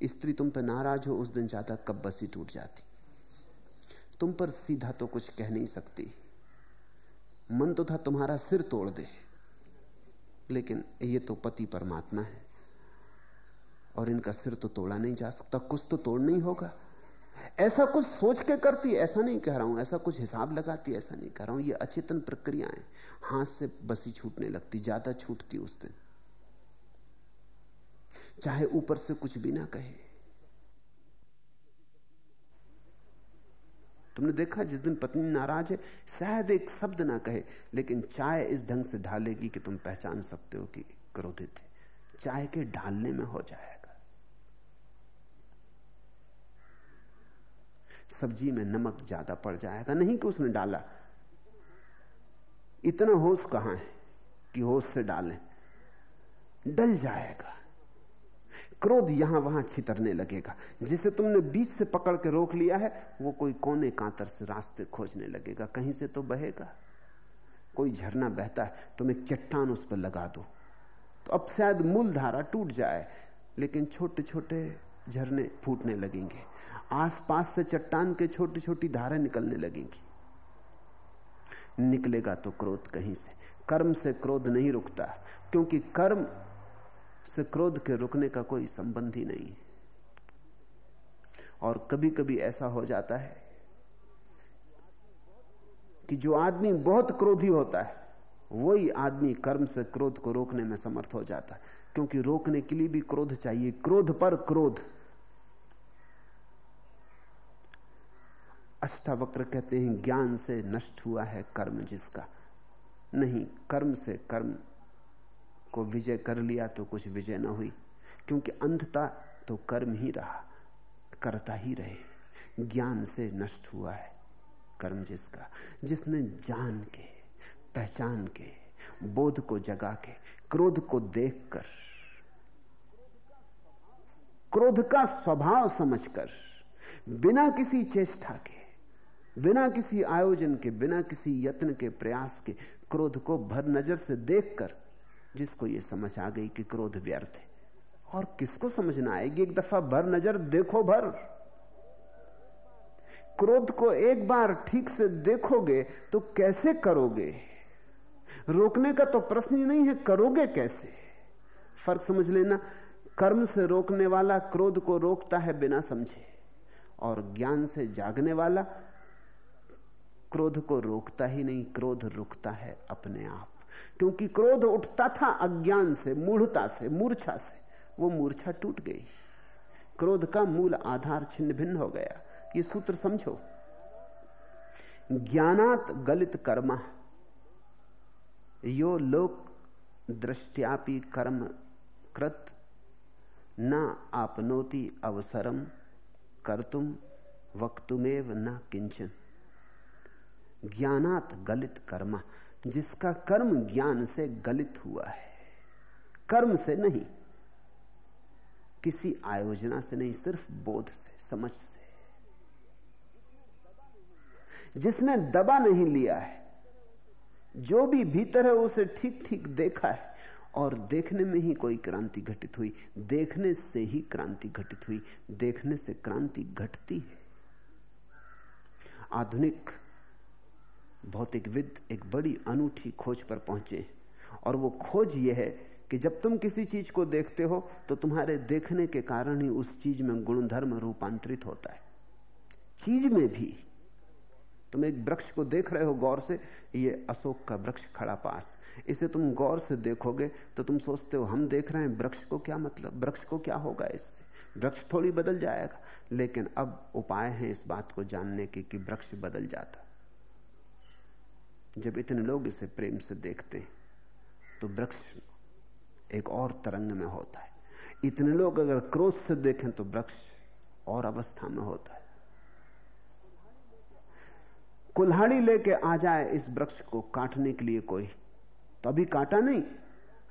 स्त्री तुम पे नाराज़ हो, उस दिन ज़्यादा कब बसी टूट जाती। तुम पर सीधा तो कुछ कह नहीं सकती। मन तो था तुम्हारा सिर तोड़ दे। लेकिन ये तो पति परमात्मा है। और इनका सिर तो तोड़ा नहीं जा सकता, कुछ तो तोड़ना ही होगा। ऐसा कुछ सोच के करती, ऐसा नहीं कह रहा हूँ, ऐसा कुछ हिसाब लगाती, ऐसा नहीं कह रहा हूँ। ये अचेतन प्रक्रियाएँ हाथ से बसी छूटने लगती, ज़्यादा छूटती उस दिन। चाहे ऊपर से कुछ भी ना कहे। तुमने देखा जिस दिन पत्नी नाराज़ है, शायद एक शब्द ना कहे, लेकिन चाय इस ढंग से ढालेगी कि तुम पहचान सकते हो कि क्रोधित है। चाय के ढालने में हो जाएगा। सब्ज़ी में नमक ज़्यादा पड़ जाएगा। नहीं कि उसने डाला। इतना होश कहाँ है कि होश से डालें। डल जाएगा। क्रोध यहाँ वहाँ छितरने लगेगा। जिसे तुमने बीच से पकड़ के रोक लिया है, वो कोई कोने कांतर से रास्ते खोजने लगेगा। कहीं से तो बहेगा। कोई झरना बहता है तुम एक चट्टान उस पर लगा दो। तो अब शायद मूल धारा टूट जाए, लेकिन छोटे छोटे झरने फूटने लगेंगे। आसपास से चट्टान के छोटी छोटी धारें निकलने लगेंगी। निकलेगा तो क्रोध कहीं से। कर्म से क्रोध नहीं रुकता, क्योंकि कर्म से क्रोध के रुकने का कोई संबंध ही नहीं। और कभी कभी ऐसा हो जाता है कि जो आदमी बहुत क्रोधी होता है, वही आदमी कर्म से क्रोध को रोकने में समर्थ हो जाता है। क्योंकि रोकने के लिए भी क्रोध चाहिए। क्रोध पर क्रोध। अष्टावक्र कहते हैं, ज्ञान से नष्ट हुआ है कर्म जिसका। नहीं, कर्म से कर्म को विजय कर लिया तो कुछ विजय ना हुई। क्योंकि अंधता तो कर्म ही रहा, करता ही रहे। ज्ञान से नष्ट हुआ है कर्म जिसका। जिसने जान के, पहचान के, बोध को जगा के, क्रोध को देखकर, क्रोध का स्वभाव समझकर, बिना किसी चेष्टा के, बिना किसी आयोजन के, बिना किसी यत्न के, प्रयास के, क्रोध को भर नज़र से देखकर जिसको यह समझ आ गई कि क्रोध व्यर्थ है। और किसको समझना आएगी? एक दफ़ा भर नज़र देखो भर। क्रोध को एक बार ठीक से देखोगे तो कैसे करोगे? रोकने का तो प्रश्न ही नहीं है, करोगे कैसे? फ़र्क समझ लेना, कर्म से रोकने वाला क्रोध को रोकता है बिना समझे, और ज्ञान से जागने वाला क्रोध को रोकता ही नहीं, क्रोध रुकता है अपने आप। क्योंकि क्रोध उठता था अज्ञान से, मूढ़ता से, मूर्छा से। वो मूर्छा टूट गई। क्रोध का मूल आधार छिन्न भिन्न हो गया। ये सूत्र समझो। ज्ञानात गलित कर्मा। यो लोक दृष्टियापि कर्म कृत। न आपनोति अवसरम कर्तुम वक्तुमेव न किंचन ज्ञानात गलित कर्मा। जिसका कर्म ज्ञान से गलित हुआ है। कर्म से नहीं, किसी आयोजना से नहीं, सिर्फ़ बोध से, समझ से। जिसने दबा नहीं लिया है, जो भी भीतर है, उसे ठीक ठीक देखा है, और देखने में ही कोई क्रांति घटित हुई, देखने से ही क्रांति घटित हुई, देखने से क्रांति घटती है। आधुनिक भौतिकविद एक बड़ी अनूठी खोज पर पहुँचे और वो खोज ये है कि जब तुम किसी चीज़ को देखते हो तो तुम्हारे देखने के कारण ही उस चीज़ में गुणधर्म रूपांतरित होता है। चीज़ में भी तुम एक वृक्ष को देख रहे हो गौर से, ये अशोक का वृक्ष खड़ा पास। इसे तुम गौर से देखोगे तो तुम सोचते हो, हम देख रहे हैं वृक्ष को क्या मतलब वृक्ष को क्या होगा इससे? वृक्ष थोड़ी बदल जाएगा। लेकिन अब उपाय है इस बात को जानने के कि वृक्ष बदल जाता। जब इतने लोग इसे प्रेम से देखते हैं तो वृक्ष एक और तरंग में होता है। इतने लोग अगर क्रोध से देखें तो वृक्ष और अवस्था में होता है। कुल्हाड़ी लेके आ जाए इस वृक्ष को काटने के लिए कोई तो अभी काटा नहीं।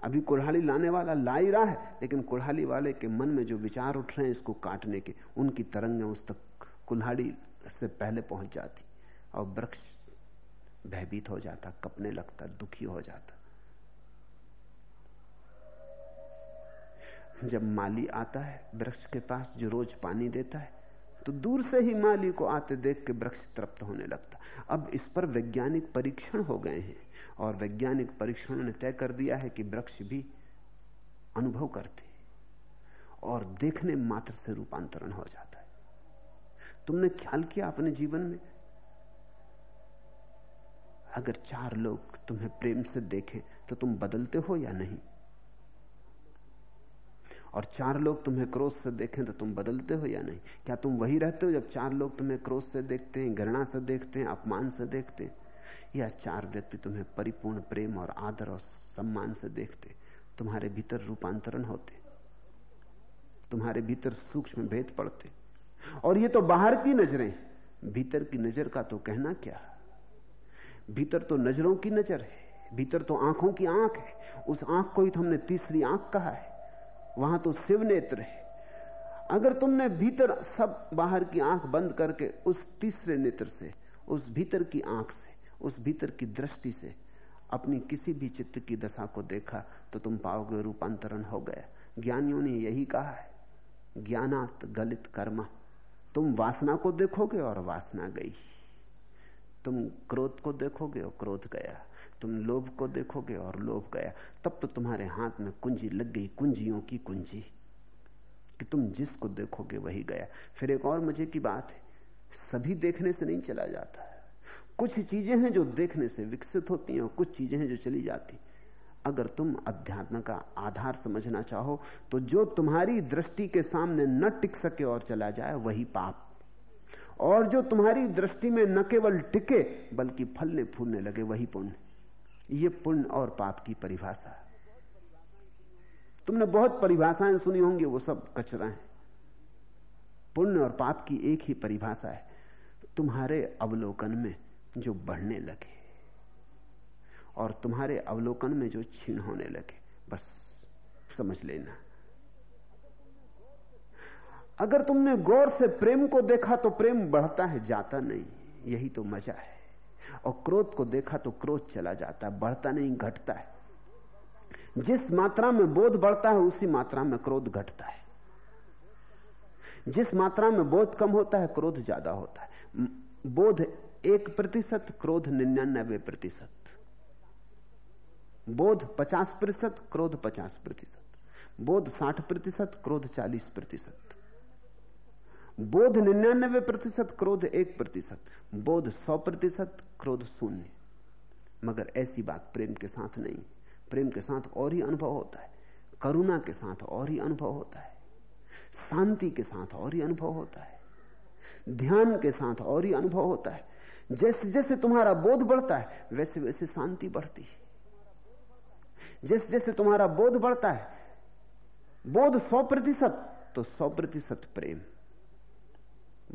अभी कुल्हाड़ी लाने वाला ला ही रहा है, लेकिन कुल्हाड़ी वाले के मन में जो विचार उठ रहे हैं इसको काटने के, उनकी तरंगें उस तक कुल्हाड़ी से पहले पहुँच जाती, और वृक्ष भयभीत हो जाता, कपने लगता, दुखी हो जाता। जब माली आता है, वृक्ष के पास जो रोज पानी देता है तो दूर से ही माली को आते देख के वृक्ष तृप्त होने लगता। अब इस पर वैज्ञानिक परीक्षण हो गए हैं, और वैज्ञानिक परीक्षणों ने तय कर दिया है कि वृक्ष भी अनुभव करते और देखने मात्र से रूपांतरण हो जाता है। तुमने ख्याल किया अपने जीवन में? अगर चार लोग तुम्हें प्रेम से देखें तो तुम बदलते हो या नहीं? और चार लोग तुम्हें क्रोध से देखें तो तुम बदलते हो या नहीं? क्या तुम वही रहते हो जब चार लोग तुम्हें क्रोध से देखते हैं, घृणा से देखते हैं, अपमान से देखते हैं? या चार व्यक्ति तुम्हें परिपूर्ण प्रेम और आदर और सम्मान से देखते तुम्हारे भीतर रूपांतरण होते तुम्हारे भीतर सूक्ष्म भेद पड़ते और ये तो बाहर की नज़रें भीतर की नज़र का तो कहना क्या भीतर तो नज़रों की नज़र है, भीतर तो आँखों की आँख है। उस आँख को ही तो हमने तीसरी आँख कहा है। वहाँ तो शिव नेत्र है। अगर तुमने भीतर सब बाहर की आँख बंद करके उस तीसरे नेत्र से, उस भीतर की आँख से, उस भीतर की दृष्टि से अपनी किसी भी चित्त की दशा को देखा तो तुम पाओगे रूपांतरण हो गया। ज्ञानियों ने यही कहा है, ज्ञानात गलित कर्मा। तुम वासना को देखोगे और वासना गई। तुम क्रोध को देखोगे और क्रोध गया। तुम लोभ को देखोगे और लोभ गया। तब तो तुम्हारे हाथ में कुंजी लग गई, कुंजियों की कुंजी। कि तुम जिसको देखोगे वही गया। फिर एक और मज़े की बात है, सभी देखने से नहीं चला जाता। कुछ चीज़ें हैं जो देखने से विकसित होती हैं और कुछ चीज़ें हैं जो चली जाती। अगर तुम अध्यात्म का आधार समझना चाहो तो जो तुम्हारी दृष्टि के सामने न टिक सके और चला जाए, वही पाप। और जो तुम्हारी दृष्टि में न केवल टिके, बल्कि फलने फूलने लगे, वही पुण्य। ये पुण्य और पाप की परिभाषा। तुमने बहुत परिभाषाएँ सुनी होंगी, वो सब कचरा है। पुण्य और पाप की एक ही परिभाषा है, तुम्हारे अवलोकन में जो बढ़ने लगे और तुम्हारे अवलोकन में जो छीण होने लगे। बस, समझ लेना। अगर तुमने गौर से प्रेम को देखा तो प्रेम बढ़ता है, जाता नहीं। यही तो मज़ा है। और क्रोध को देखा तो क्रोध चला जाता है, बढ़ता नहीं, घटता है। जिस मात्रा में बोध बढ़ता है, उसी मात्रा में क्रोध घटता है। जिस मात्रा में बोध कम होता है, क्रोध ज़्यादा होता है। बोध एक प्रतिशत, क्रोध निन्यानबे प्रतिशत। बोध पचास प्रतिशत, क्रोध पचास प्रतिशत। बोध साठ प्रतिशत, क्रोध चालीस प्रतिशत। बोध निन्यानबे प्रतिशत, क्रोध एक प्रतिशत, बोध सौ प्रतिशत, क्रोध शून्य। मगर ऐसी बात प्रेम के साथ नहीं। प्रेम के साथ और ही अनुभव होता है। करुणा के साथ और ही अनुभव होता है। शांति के साथ और ही अनुभव होता है। ध्यान के साथ और ही अनुभव होता है। जैसे जैसे तुम्हारा बोध बढ़ता है वैसे वैसे शांति बढ़ती है। जैसे जैसे तुम्हारा बोध बढ़ता है, बोध सौ प्रतिशत तो सौ प्रतिशत प्रेम।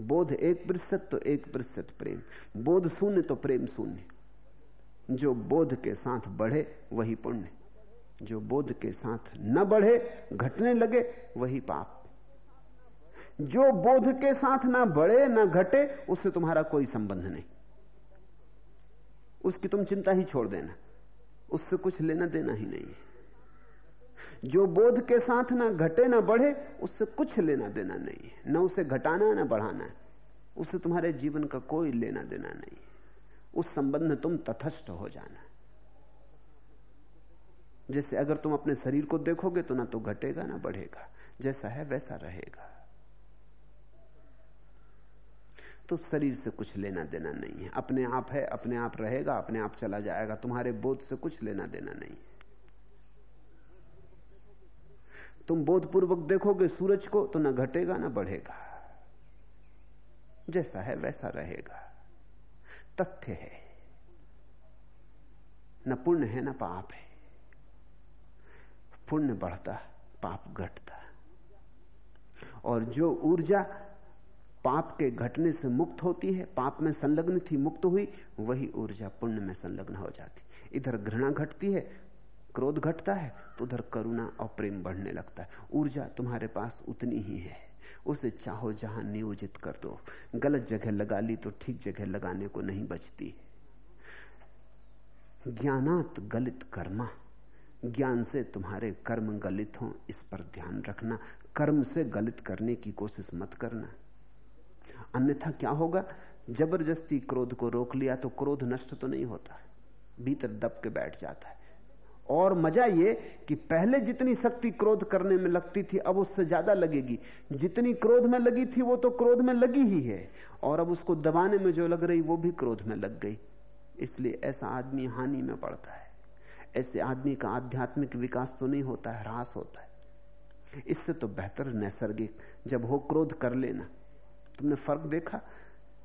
बोध एक प्रतिशत तो एक प्रतिशत प्रेम, बोध शून्य तो प्रेम शून्य। जो बोध के साथ बढ़े, वही पुण्य। जो बोध के साथ न बढ़े, घटने लगे, वही पाप। जो बोध के साथ ना बढ़े, ना घटे, उससे तुम्हारा कोई संबंध नहीं। उसकी तुम चिंता ही छोड़ देना। उससे कुछ लेना देना ही नहीं। है जो बोध के साथ ना घटे ना बढ़े, उससे कुछ लेना देना नहीं है। ना उसे घटाना, ना बढ़ाना है। उससे तुम्हारे जीवन का कोई लेना देना नहीं उस संबंध में तुम तथस्थ हो जाना। जैसे अगर तुम अपने शरीर को देखोगे तो ना तो घटेगा, ना बढ़ेगा। जैसा है, वैसा रहेगा। तो शरीर से कुछ लेना देना नहीं है। अपने आप है, अपने आप रहेगा, अपने आप चला जाएगा। तुम्हारे बोध से कुछ लेना देना नहीं है। तुम बोधपूर्वक देखोगे सूरज को तो ना घटेगा, ना बढ़ेगा। जैसा है, वैसा रहेगा। तथ्य है। न पुण्य है, न पाप है। पुण्य बढ़ता, पाप घटता। और जो ऊर्जा पाप के घटने से मुक्त होती है, पाप में संलग्न थी, मुक्त हुई, वही ऊर्जा पुण्य में संलग्न हो जाती। इधर घृणा घटती है क्रोध घटता है तो उधर करुणा और प्रेम बढ़ने लगता है। ऊर्जा तुम्हारे पास उतनी ही है। उसे चाहो जहाँ नियोजित कर दो। गलत जगह लगा ली तो ठीक जगह लगाने को नहीं बचती। ज्ञानात गलित कर्मा। ज्ञान से तुम्हारे कर्म गलित हों, इस पर ध्यान रखना। कर्म से गलित करने की कोशिश मत करना। अन्यथा क्या होगा? ज़बरदस्ती क्रोध को रोक लिया तो क्रोध नष्ट तो नहीं होता। भीतर दब के बैठ जाता है। और मज़ा ये कि पहले जितनी शक्ति क्रोध करने में लगती थी, अब उससे ज़्यादा लगेगी। जितनी क्रोध में लगी थी, वो तो क्रोध में लगी ही है। और अब उसको दबाने में जो लग रही, वो भी क्रोध में लग गई। इसलिए ऐसा आदमी हानि में पड़ता है। ऐसे आदमी का आध्यात्मिक विकास तो नहीं होता है, ह्रास होता है। इससे तो बेहतर नैसर्गिक। जब हो क्रोध कर लेना। तुमने फ़र्क देखा?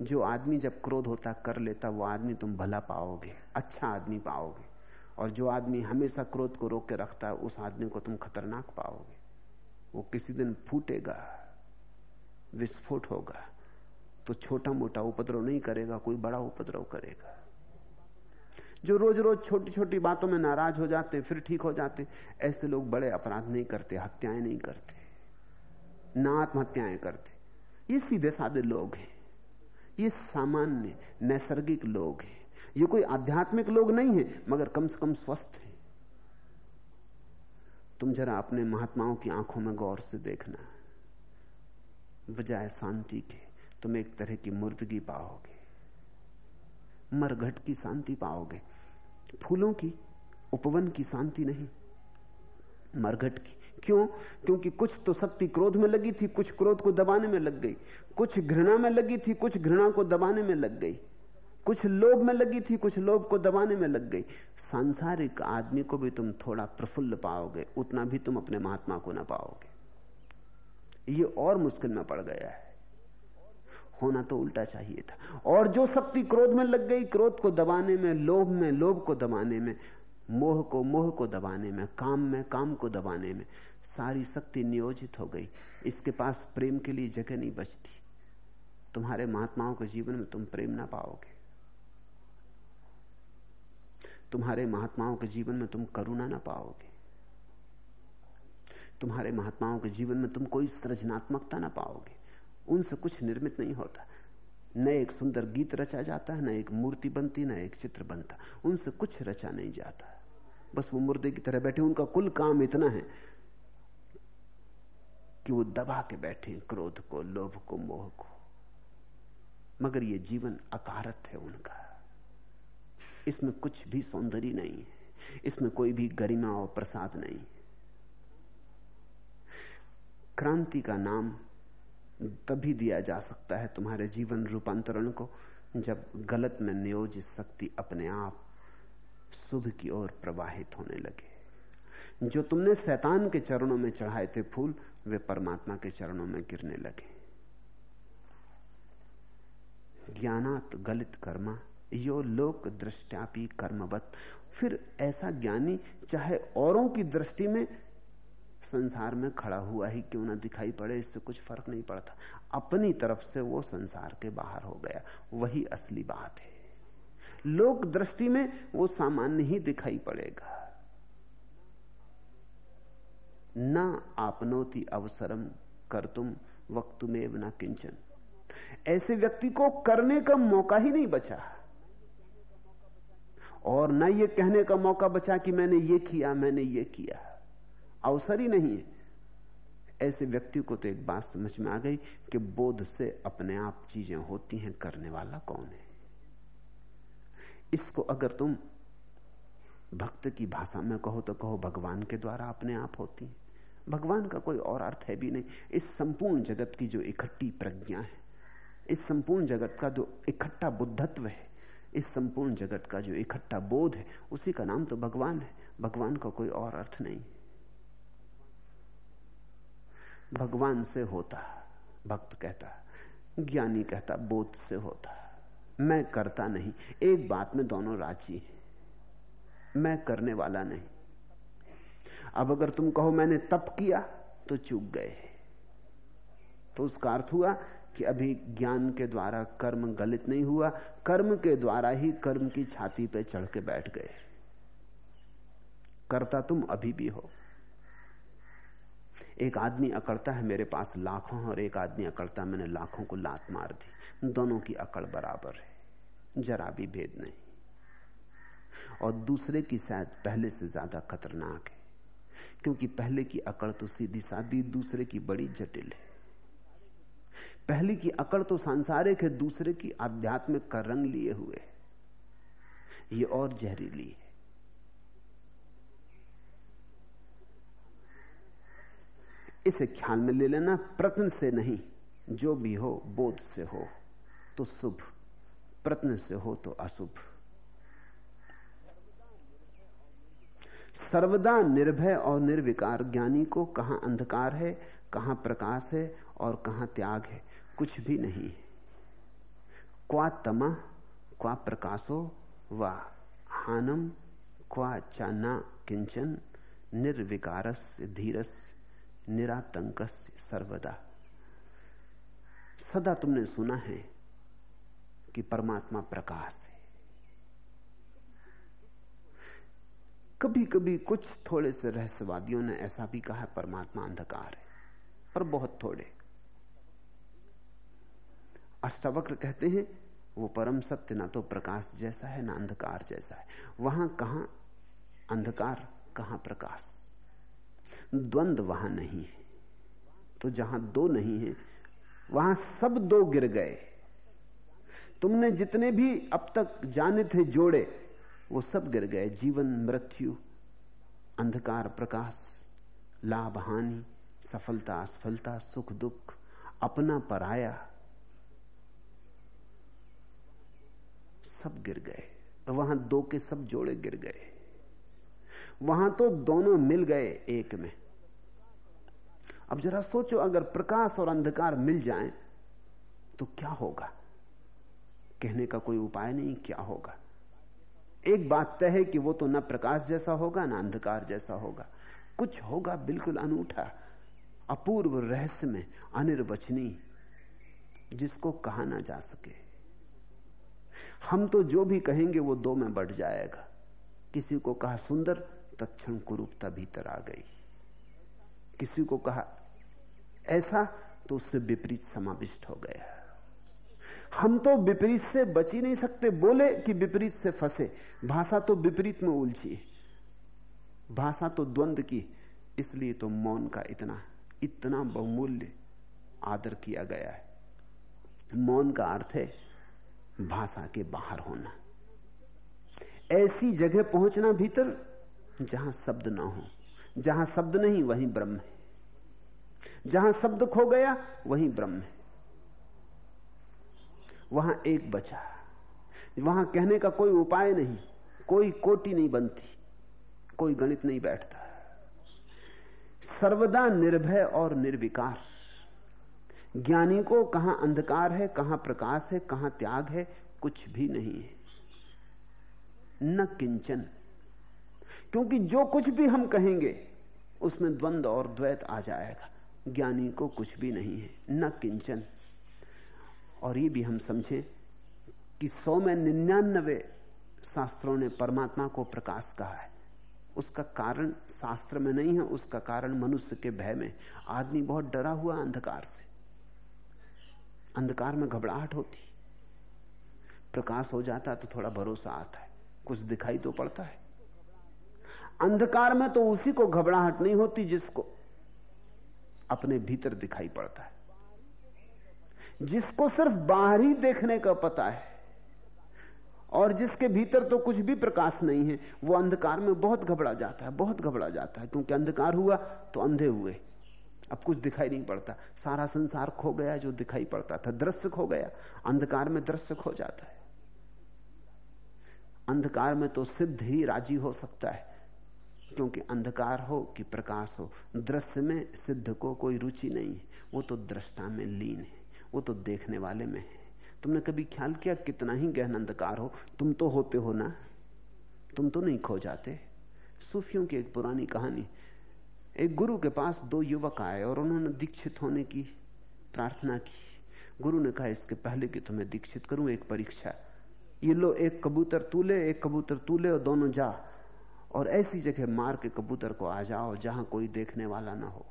जो आदमी जब क्रोध होता, कर लेता, वो आदमी तुम भला पाओगे अच्छा आदमी पाओगे। और जो आदमी हमेशा क्रोध को रोक के रखता है, उस आदमी को तुम खतरनाक पाओगे। वो किसी दिन फूटेगा, विस्फोट होगा। तो छोटा मोटा उपद्रव नहीं करेगा, कोई बड़ा उपद्रव करेगा। जो रोज रोज छोटी छोटी बातों में नाराज़ हो जाते फिर ठीक हो जाते ऐसे लोग बड़े अपराध नहीं करते, हत्याएँ नहीं करते। ना आत्महत्याएँ करते। ये सीधे साधे लोग हैं। ये सामान्य, नैसर्गिक लोग हैं। ये कोई आध्यात्मिक लोग नहीं है, मगर कम से कम स्वस्थ हैं। तुम जरा अपने महात्माओं की आँखों में गौर से देखना। बजाय शांति के, तुम एक तरह की मुर्दगी पाओगे। मरघट की शांति पाओगे। फूलों की, उपवन की शांति नहीं। मरघट की। क्यों? क्योंकि कुछ तो शक्ति क्रोध में लगी थी, कुछ क्रोध को दबाने में लग गई। कुछ घृणा में लगी थी, कुछ घृणा को दबाने में लग गई। कुछ लोभ में लगी थी, कुछ लोभ को दबाने में लग गई। सांसारिक आदमी को भी तुम थोड़ा प्रफुल्ल पाओगे, उतना भी तुम अपने महात्मा को ना पाओगे। ये और मुश्किल में पड़ गया है। होना तो उल्टा चाहिए था। और जो शक्ति क्रोध में लग गई, क्रोध को दबाने में, लोभ में, लोभ को दबाने में, मोह को मोह को दबाने में, काम में, काम को दबाने में, सारी शक्ति नियोजित हो गई। इसके पास प्रेम के लिए जगह नहीं बचती। तुम्हारे महात्माओं के जीवन में तुम प्रेम ना पाओगे। तुम्हारे महात्माओं के जीवन में तुम करुणा ना पाओगे। तुम्हारे महात्माओं के जीवन में तुम कोई सृजनात्मकता ना पाओगे। उनसे कुछ निर्मित नहीं होता। न एक सुंदर गीत रचा जाता है न एक मूर्ति बनती, न एक चित्र बनता। उनसे कुछ रचा नहीं जाता। बस वो मुर्दे की तरह बैठे, उनका कुल काम इतना है कि वो दबा के बैठे, क्रोध को, लोभ को, मोह को। मगर ये जीवन अकारत है उनका। इसमें कुछ भी सौंदर्य नहीं है। इसमें कोई भी गरिमा और प्रसाद नहीं। क्रांति का नाम तभी दिया जा सकता है तुम्हारे जीवन रूपांतरण को, जब गलत में नियोजित शक्ति अपने आप शुभ की ओर प्रवाहित होने लगे। जो तुमने शैतान के चरणों में चढ़ाए थे फूल, वे परमात्मा के चरणों में गिरने लगे। ज्ञानात गलित कर्मा यो लोक दृष्टापी कर्मवत। फिर ऐसा ज्ञानी चाहे औरों की दृष्टि में संसार में खड़ा हुआ ही क्यों ना दिखाई पड़े, इससे कुछ फ़र्क नहीं पड़ता। अपनी तरफ़ से वो संसार के बाहर हो गया। वही असली बात है। लोक दृष्टि में वो सामान्य ही दिखाई पड़ेगा। न आपनोति अवसरम कर तुम वक्तुमेव ना किंचन। ऐसे व्यक्ति को करने का मौका ही नहीं बचा। और न ये कहने का मौका बचा कि मैंने ये किया, मैंने ये किया। अवसर ही नहीं है। ऐसे व्यक्ति को तो एक बात समझ में आ गई कि बोध से अपने आप चीज़ें होती हैं, करने वाला कौन है? इसको अगर तुम भक्त की भाषा में कहो तो कहो भगवान के द्वारा अपने आप होती है। भगवान का कोई और अर्थ है भी नहीं। इस संपूर्ण जगत की जो इकट्ठी प्रज्ञा है, इस संपूर्ण जगत का जो इकट्ठा बुद्धत्व है इस संपूर्ण जगत का जो इकट्ठा बोध है, उसी का नाम तो भगवान है। भगवान का कोई और अर्थ नहीं। भगवान से होता, भक्त कहता, ज्ञानी कहता, बोध से होता। मैं करता नहीं। एक बात में दोनों राज़ी हैं। मैं करने वाला नहीं। अब अगर तुम कहो मैंने तप किया तो चूक गए। तो उसका अर्थ हुआ कि अभी ज्ञान के द्वारा कर्म गलित नहीं हुआ, कर्म के द्वारा ही कर्म की छाती पे चढ़ के बैठ गए। करता तुम अभी भी हो। एक आदमी अकड़ता है मेरे पास लाखों, और एक आदमी अकड़ता मैंने लाखों को लात मार दी। दोनों की अकड़ बराबर है, जरा भी भेद नहीं। और दूसरे की शायद पहले से ज़्यादा खतरनाक है, क्योंकि पहले की अकड़ तो सीधी सादी दूसरे की बड़ी जटिल है। पहले की अकड़ तो सांसारिक है, दूसरे की आध्यात्मिक का रंग लिए हुए ये और जहरीली है। इसे ख्याल में ले लेना, प्रत्न से नहीं, जो भी हो, बोध से हो तो शुभ। प्रत्न से हो तो अशुभ। सर्वदा निर्भय और निर्विकार ज्ञानी को कहाँ अंधकार है, कहाँ प्रकाश है और कहाँ त्याग है। कुछ भी नहीं। क्वा तमा, क्वा प्रकाशो, व हानम, क्वा चाना किंचन निर्विकारस धीरस निरातंक सर्वदा। सदा तुमने सुना है कि परमात्मा प्रकाश है। कभी कभी कुछ थोड़े से रहस्यवादियों ने ऐसा भी कहा, परमात्मा अंधकार है, पर बहुत थोड़े। अष्टावक्र कहते हैं, वो परम सत्य ना तो प्रकाश जैसा है, ना अंधकार जैसा है। वहाँ कहा अंधकार, कहाँ प्रकाश? द्वंद वहाँ नहीं है। तो जहाँ दो नहीं है, वहाँ सब दो गिर गए। तुमने जितने भी अब तक जाने थे जोड़े, वो सब गिर गए। जीवन, मृत्यु, अंधकार, प्रकाश, लाभ, हानि, सफलता, असफलता, सुख, दुख, अपना पराया सब गिर गए। वहाँ दो के सब जोड़े गिर गए। वहाँ तो दोनों मिल गए एक में। अब जरा सोचो, अगर प्रकाश और अंधकार मिल जाएँ तो क्या होगा? कहने का कोई उपाय नहीं, क्या होगा? एक बात तय है कि वो तो ना प्रकाश जैसा होगा, ना अंधकार जैसा होगा। कुछ होगा बिल्कुल अनूठा, अपूर्व रहस्य में अनिर्वचनीय, जिसको कहा ना जा सके। हम तो जो भी कहेंगे वो दो में बढ़ जाएगा। किसी को कहा सुंदर तत्ण कुरूपता भीतर आ गई। किसी को कहा ऐसा तो उससे विपरीत समाविष्ट हो गया। हम तो विपरीत से बच ही नहीं सकते। बोले कि विपरीत से फंसे। भाषा तो विपरीत में उलझी। भाषा तो द्वंद की, इसलिए तो मौन का इतना इतना बहुमूल्य आदर किया गया है। मौन का अर्थ है भाषा के बाहर होना। ऐसी जगह पहुँचना भीतर, जहाँ शब्द ना हो, जहाँ शब्द नहीं, वहीं ब्रह्म है। जहाँ शब्द खो गया, वहीं ब्रह्म है। वहाँ एक बचा, वहाँ कहने का कोई उपाय नहीं, कोई कोटि नहीं बनती, कोई गणित नहीं बैठता। सर्वदा निर्भय और निर्विकार। ज्ञानी को कहाँ अंधकार है, कहाँ प्रकाश है, कहाँ त्याग है, कुछ भी नहीं है। न किंचन। क्योंकि जो कुछ भी हम कहेंगे, उसमें द्वंद और द्वैत आ जाएगा। ज्ञानी को कुछ भी नहीं है। न किंचन। और ये भी हम समझें कि सौ में निन्यानवे शास्त्रों ने परमात्मा को प्रकाश कहा है। उसका कारण शास्त्र में नहीं है, उसका कारण मनुष्य के भय में। आदमी बहुत डरा हुआ अंधकार से। अंधकार में घबराहट होती। प्रकाश हो जाता तो थोड़ा भरोसा आता है। कुछ दिखाई तो पड़ता है। अंधकार में तो उसी को घबराहट नहीं होती जिसको अपने भीतर दिखाई पड़ता है। जिसको सिर्फ़ बाहर ही देखने का पता है और जिसके भीतर तो कुछ भी प्रकाश नहीं है, वो अंधकार में बहुत घबरा जाता है, बहुत घबरा जाता है। क्योंकि अंधकार हुआ तो अंधे हुए। अब कुछ दिखाई नहीं पड़ता। सारा संसार खो गया जो दिखाई पड़ता था। दृश्य खो गया। अंधकार में दृश्य खो जाता है। अंधकार में तो सिद्ध ही राज़ी हो सकता है, क्योंकि अंधकार हो कि प्रकाश हो। दृश्य में सिद्ध को कोई रुचि नहीं है। वो तो दृष्टा में लीन है। वो तो देखने वाले में है। तुमने कभी ख्याल किया कितना ही गहन अंधकार हो? तुम तो होते हो ना? तुम तो नहीं खो जाते। सूफियों की एक पुरानी कहानी एक गुरु के पास दो युवक आए और उन्होंने दीक्षित होने की प्रार्थना की। गुरु ने कहा, इसके पहले कि तुम्हें दीक्षित करूँ, एक परीक्षा। ये लो, एक कबूतर तू ले, एक कबूतर तू ले और दोनों जा। और ऐसी जगह मार के कबूतर को आ जाओ जहाँ कोई देखने वाला ना हो।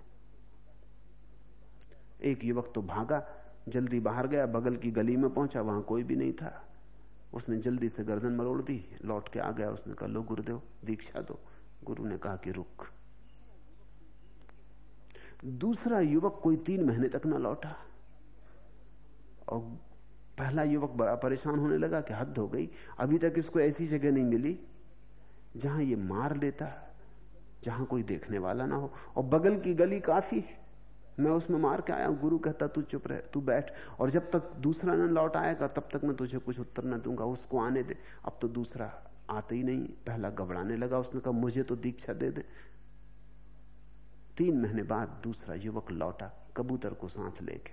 एक युवक तो भागा, जल्दी बाहर गया, बगल की गली में पहुँचा, वहाँ कोई भी नहीं था। उसने जल्दी से गर्दन मरोड़ दी, लौट के आ गया, उसने कहा, लो गुरुदेव, दीक्षा दो। गुरु ने कहा कि, रुक। दूसरा युवक कोई तीन महीने तक ना लौटा। और पहला युवक बड़ा परेशान होने लगा कि हद हो गई। अभी तक इसको ऐसी जगह नहीं मिली जहाँ ये मार लेता, जहाँ कोई देखने वाला ना हो। और बगल की गली काफ़ी है। मैं उसमें मार के आया गुरु कहता, तू चुप रहे, तू बैठ। और जब तक दूसरा न लौट आएगा तब तक मैं तुझे कुछ उत्तर न दूँगा। उसको आने दे। अब तो दूसरा आते ही नहीं। पहला घबराने लगा। उसने कहा, मुझे तो दीक्षा दे दे। तीन महीने बाद दूसरा युवक लौटा, कबूतर को साथ लेके।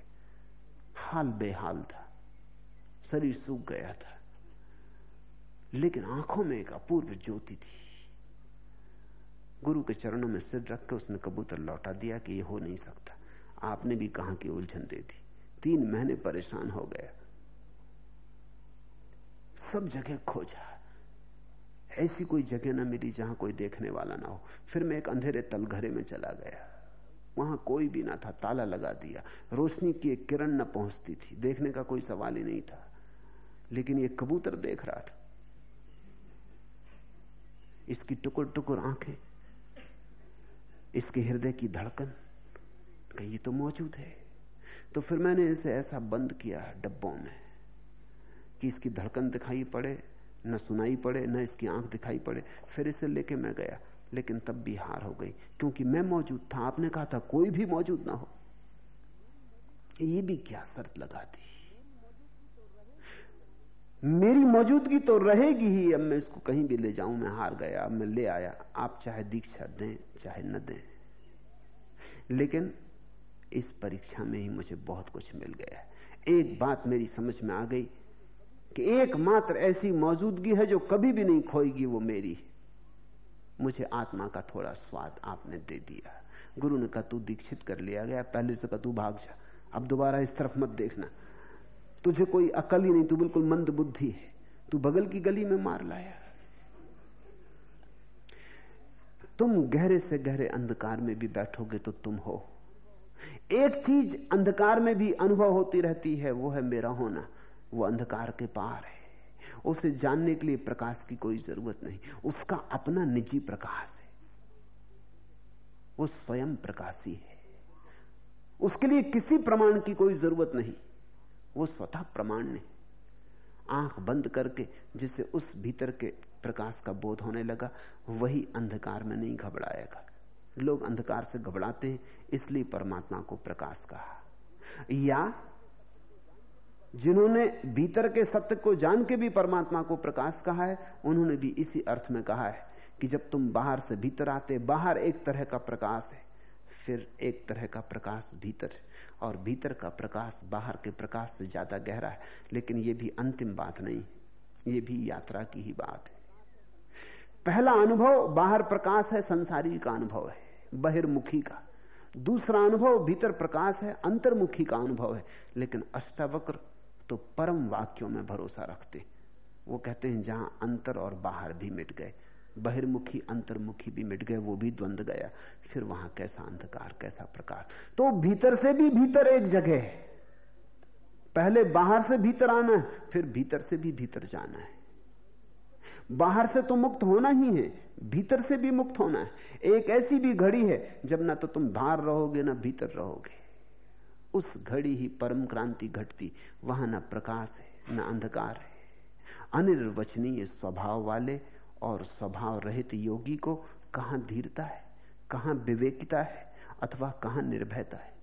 हाल बेहाल था। शरीर सूख गया था। लेकिन आँखों में एक अपूर्व ज्योति थी। गुरु के चरणों में सिर रख के उसने कबूतर लौटा, दिया कि यह हो नहीं सकता। आपने भी कहा कि उलझन दे दी। तीन महीने परेशान हो गया। सब जगह खोजा ऐसी कोई जगह ना मिली जहाँ कोई देखने वाला ना हो। फिर मैं एक अंधेरे तलघरे में चला गया। वहाँ कोई भी ना था, ताला लगा दिया। रोशनी की एक किरण न पहुँचती थी। देखने का कोई सवाल ही नहीं था। लेकिन ये कबूतर देख रहा था। इसकी टुकुर टुकुर आँखें, इसके हृदय की धड़कन कि ये तो मौजूद है। तो फिर मैंने इसे ऐसा बंद किया डब्बों में कि इसकी धड़कन दिखाई पड़े। न सुनाई पड़े, न इसकी आँख दिखाई पड़े। फिर इसे लेके मैं गया, लेकिन तब भी हार हो गई, क्योंकि मैं मौजूद था। आपने कहा था, कोई भी मौजूद ना हो। ये भी क्या शर्त लगा दी? मेरी मौजूदगी तो रहेगी ही। अब मैं इसको कहीं भी ले जाऊँ, मैं हार गया, अब मैं ले आया। आप चाहे दीक्षा दें, चाहे न दें। लेकिन इस परीक्षा में ही मुझे बहुत कुछ मिल गया। एक बात मेरी समझ में आ गई कि एकमात्र ऐसी मौजूदगी है जो कभी भी नहीं खोएगी वो मेरी। मुझे आत्मा का थोड़ा स्वाद आपने दे दिया। गुरु ने कहा तू दीक्षित कर लिया गया। पहले से कहा तू भाग जा। अब दोबारा इस तरफ़ मत देखना। तुझे कोई अकल ही नहीं, तू बिल्कुल मंद बुद्धि है। तू बगल की गली में मार लाया। तुम गहरे से गहरे अंधकार में भी बैठोगे तो तुम हो। एक चीज़ अंधकार में भी अनुभव होती रहती है, वो है मेरा होना। वो अंधकार के पार है। उसे जानने के लिए प्रकाश की कोई ज़रूरत नहीं। उसका अपना निजी प्रकाश है। वो स्वयं प्रकाशी है। उसके लिए किसी प्रमाण की कोई ज़रूरत नहीं। वो स्वतः प्रमाण नहीं आँख बंद करके जिसे उस भीतर के प्रकाश का बोध होने लगा, वही अंधकार में नहीं घबराएगा। लोग अंधकार से घबराते हैं, इसलिए परमात्मा को प्रकाश कहा। या जिन्होंने भीतर के सत्य को जान के भी परमात्मा को प्रकाश कहा है, उन्होंने भी इसी अर्थ में कहा है कि जब तुम बाहर से भीतर आते, बाहर एक तरह का प्रकाश है, फिर एक तरह का प्रकाश भीतर, और भीतर का प्रकाश बाहर के प्रकाश से ज़्यादा गहरा है। लेकिन यह भी अंतिम बात नहीं, ये भी यात्रा की ही बात है। पहला अनुभव, बाहर प्रकाश है, संसारी का अनुभव है, बहिर्मुखी का। दूसरा अनुभव, भीतर प्रकाश है, अंतर्मुखी का अनुभव है। लेकिन अष्टावक्र तो परम वाक्यों में भरोसा रखते। वो कहते हैं, जहाँ अंतर और बाहर भी मिट गए, बहिर्मुखी, अंतर्मुखी भी मिट गए, वो भी द्वंद गया। फिर वहाँ कैसा अंधकार, कैसा प्रकार तो भीतर से भी भीतर एक जगह है। पहले बाहर से भीतर आना है, फिर भीतर से भी भीतर जाना है। बाहर से तो मुक्त होना ही है, भीतर से भी मुक्त होना है। एक ऐसी भी घड़ी है, जब ना तो तुम बाहर रहोगे, ना भीतर रहोगे। उस घड़ी ही परम क्रांति घटती। वहाँ ना प्रकाश है, ना अंधकार है। अनिर्वचनीय स्वभाव वाले और स्वभाव रहित योगी को कहाँ धीरता है, कहाँ विवेकिता है, अथवा कहाँ निर्भयता है?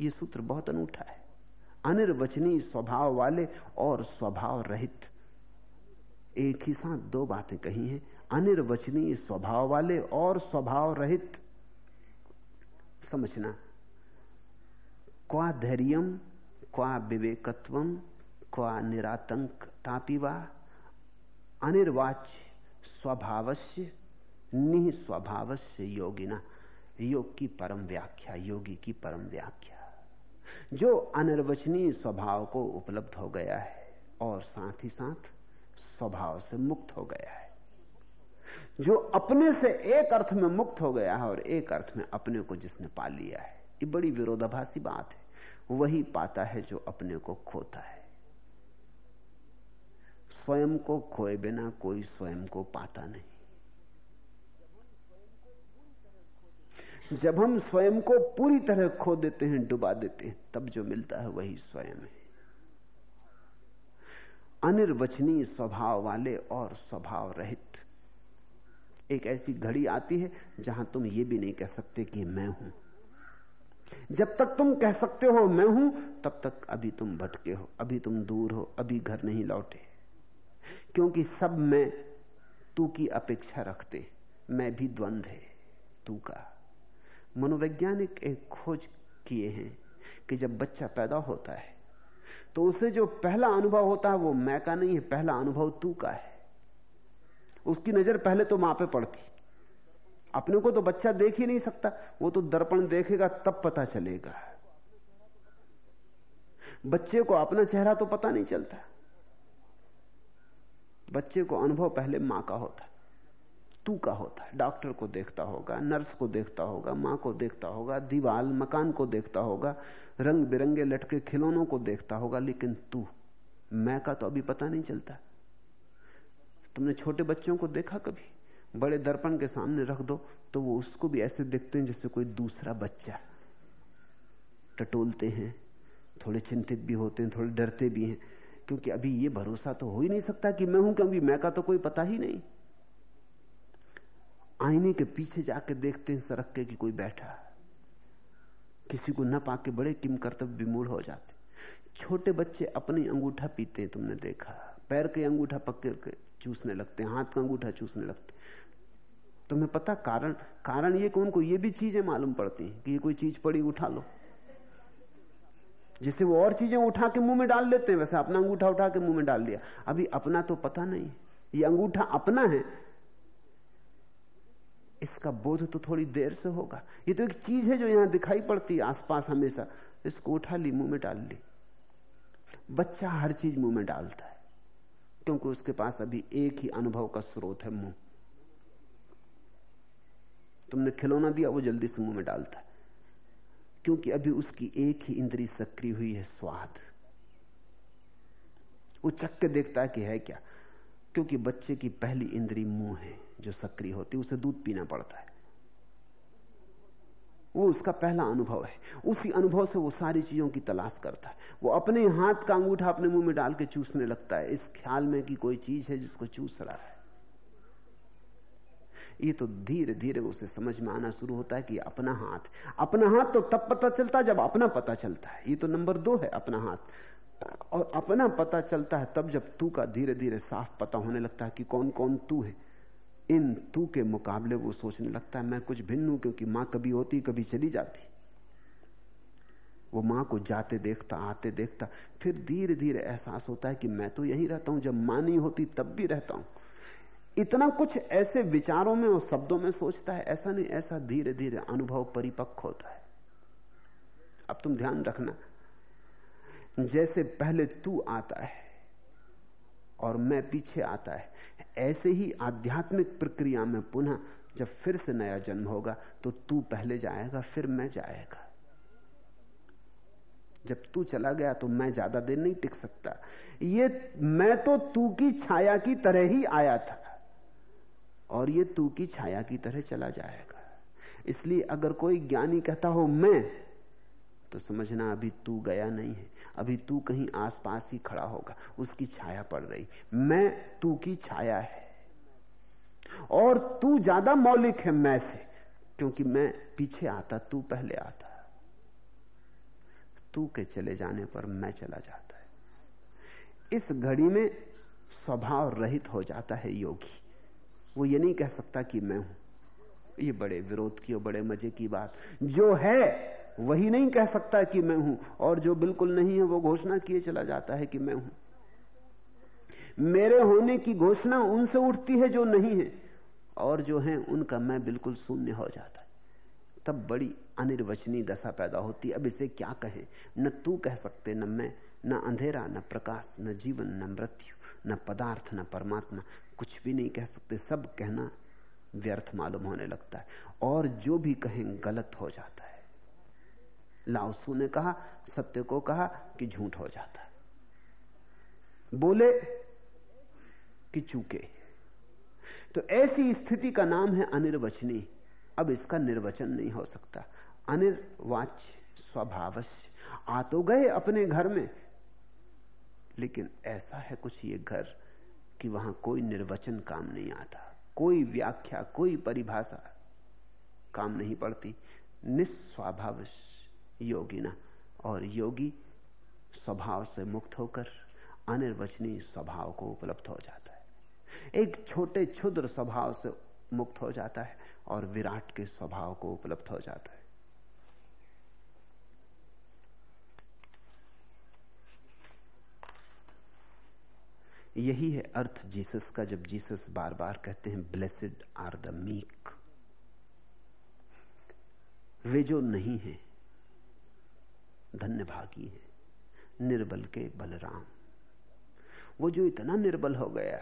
यह सूत्र बहुत अनूठा है। अनिर्वचनीय स्वभाव वाले और स्वभाव रहित। एक ही साथ दो बातें कही हैं। अनिर्वचनीय स्वभाव वाले और स्वभाव रहित। समझना क्वा धैर्यम क्वा विवेकत्वम क्वा निरातंक तापिवा अनिर्वाच्य स्वभावस्य निह स्वभावस्य योगिना। योग की परम व्याख्या, योगी की परम व्याख्या। जो अनिर्वचनीय स्वभाव को उपलब्ध हो गया है और साथ ही साथ स्वभाव से मुक्त हो गया है। जो अपने से एक अर्थ में मुक्त हो गया है और एक अर्थ में अपने को जिसने पा लिया है। ये बड़ी विरोधाभासी बात है। वही पाता है जो अपने को खोता है। स्वयं को खोए बिना कोई स्वयं को पाता नहीं। जब हम स्वयं को पूरी तरह खो देते हैं, डुबा देते हैं, तब जो मिलता है वही स्वयं है। अनिर्वचनीय स्वभाव वाले और स्वभाव रहित। एक ऐसी घड़ी आती है जहाँ तुम ये भी नहीं कह सकते कि मैं हूँ। जब तक तुम कह सकते हो मैं हूँ, तब तक अभी तुम भटके हो, अभी तुम दूर हो, अभी घर नहीं लौटे। क्योंकि सब मैं, तू की अपेक्षा रखते, मैं भी द्वंद है, तू का। मनोवैज्ञानिक एक खोज किए हैं कि जब बच्चा पैदा होता है तो उसे जो पहला अनुभव होता है वो मैं का नहीं है, पहला अनुभव तू का है। उसकी नज़र पहले तो माँ पे पड़ती। अपने को तो बच्चा देख ही नहीं सकता, वो तो दर्पण देखेगा, तब पता चलेगा। बच्चे को अपना चेहरा तो पता नहीं चलता। बच्चे को अनुभव पहले माँ का होता तू का होता है, डॉक्टर को देखता होगा, नर्स को देखता होगा, माँ को देखता होगा, दीवाल, मकान को देखता होगा रंग बिरंगे लटके खिलौनों को देखता होगा, लेकिन तू, मैं का तो अभी पता नहीं चलता। तुमने छोटे बच्चों को देखा कभी? बड़े दर्पण के सामने रख दो तो वो उसको भी ऐसे देखते हैं जैसे कोई दूसरा बच्चा। टटोलते हैं, थोड़े चिंतित भी होते हैं, थोड़े डरते भी हैं, क्योंकि अभी ये भरोसा तो हो ही नहीं सकता कि मैं हूँ, क्योंकि मैं का तो कोई पता ही नहीं। आईने के पीछे जाके देखते हैं सरक के कि कोई बैठा। किसी को न पाके बड़े किम कर्तव्य विमूढ़ हो जाते। छोटे बच्चे अपनी अंगूठा पीते हैं, तुमने देखा। पैर के अंगूठा पकड़ के चूसने लगते हैं, हाथ का अंगूठा चूसने लगते तुम्हें पता कारण कारण ये कि उनको ये भी चीज़ें मालूम पड़ती हैं कि ये कोई चीज़ पड़ी उठा लो। जैसे वो और चीज़ें उठा के मुँह में डाल लेते हैं, वैसे अपना अंगूठा उठा के मुँह में डाल लिया। अभी अपना तो पता नहीं। ये अंगूठा अपना है। इसका बोध तो थोड़ी देर से होगा। ये तो एक चीज़ है जो यहाँ दिखाई पड़ती है आसपास हमेशा। इसको उठा ली, मुँह में डाल ली। बच्चा हर चीज़ मुँह में डालता है, क्योंकि उसके पास अभी एक ही अनुभव का स्रोत है मुँह। तुमने खिलौना दिया, वो जल्दी से मुँह में डालता है। क्योंकि अभी उसकी एक ही इंद्री सक्रिय हुई है, स्वाद। वो चक के देखता है कि है क्या? क्योंकि बच्चे की पहली इंद्री मुँह है, जो सक्रिय होती है, उसे दूध पीना पड़ता है। वो उसका पहला अनुभव है। उसी अनुभव से वो सारी चीज़ों की तलाश करता है। वो अपने हाथ का अंगूठा अपने मुँह में डाल के चूसने लगता है। इस ख्याल में कि कोई चीज़ है जिसको चूस रहा है। ये तो धीरे धीरे उसे समझ में आना शुरू होता है कि अपना हाथ अपना हाथ तो तब पता चलता है जब अपना पता चलता है। ये तो नंबर दो है, अपना हाथ। और अपना पता चलता है तब जब तू का धीरे धीरे साफ़ पता होने लगता है कि कौन कौन तू है। इन तू के मुकाबले वो सोचने लगता है, मैं कुछ भिन्न हूँ क्योंकि माँ कभी होती, कभी चली जाती। वो माँ को जाते देखता, आते देखता, फिर धीरे धीरे एहसास होता है कि मैं तो यही रहता हूँ। जब माँ नहीं होती, तब भी रहता हूँ। इतना कुछ ऐसे विचारों में और शब्दों में सोचता है, ऐसा नहीं, ऐसा धीरे धीरे अनुभव परिपक्व होता है। अब तुम ध्यान रखना, जैसे पहले तू आता है और मैं पीछे आता है, ऐसे ही आध्यात्मिक प्रक्रिया में पुनः जब फिर से नया जन्म होगा तो तू पहले जाएगा, फिर मैं जाएगा। जब तू चला गया तो मैं ज़्यादा देर नहीं टिक सकता। ये मैं तो तू की छाया की तरह ही आया था। और ये तू की छाया की तरह चला जाएगा। इसलिए अगर कोई ज्ञानी कहता हो, मैं तो समझना अभी तू गया नहीं है। अभी तू कहीं आसपास ही खड़ा होगा। उसकी छाया पड़ रही। मैं तू की छाया है। और तू ज़्यादा मौलिक है मैं से, क्योंकि मैं पीछे आता, तू पहले आता। तू के चले जाने पर मैं चला जाता है। इस घड़ी में स्वभाव रहित हो जाता है योगी। वो ये नहीं कह सकता कि मैं हूँ। ये बड़े विरोध की और बड़े मज़े की बात। जो है, वही नहीं कह सकता कि मैं हूँ। और जो बिल्कुल नहीं है, वो घोषणा किए चला जाता है कि मैं हूँ। मेरे होने की घोषणा उनसे उठती है जो नहीं है। और जो है, उनका मैं बिल्कुल शून्य हो जाता है। तब बड़ी अनिर्वचनीय दशा पैदा होती। अब इसे क्या कहें? न तू कह सकते, न मैं, न अंधेरा, न प्रकाश, न जीवन, न मृत्यु, न पदार्थ, न परमात्मा। कुछ भी नहीं कह सकते, सब कहना व्यर्थ मालूम होने लगता है। और जो भी कहें, गलत हो जाता है। लाओसू ने कहा, सत्य को कहा कि झूठ हो जाता है। बोले कि चूके। तो ऐसी स्थिति का नाम है अनिर्वचनी अब इसका निर्वचन नहीं हो सकता। अनिर्वाच्य स्वभावस्य। आ तो गए अपने घर में, लेकिन ऐसा है कुछ ये घर कि वहाँ कोई निर्वचन काम नहीं आता, कोई व्याख्या, कोई परिभाषा काम नहीं पड़ती। निस्वाभाव योगिना और योगी स्वभाव से मुक्त होकर अनिर्वचनीय स्वभाव को उपलब्ध हो जाता है। एक छोटे क्षुद्र स्वभाव से मुक्त हो जाता है और विराट के स्वभाव को उपलब्ध हो जाता है। यही है अर्थ जीसस का, जब जीसस बार बार कहते हैं ब्लेसिड आर द मीक वे जो नहीं है धन्य भागी है, निर्बल के बलराम। वो जो इतना निर्बल हो गया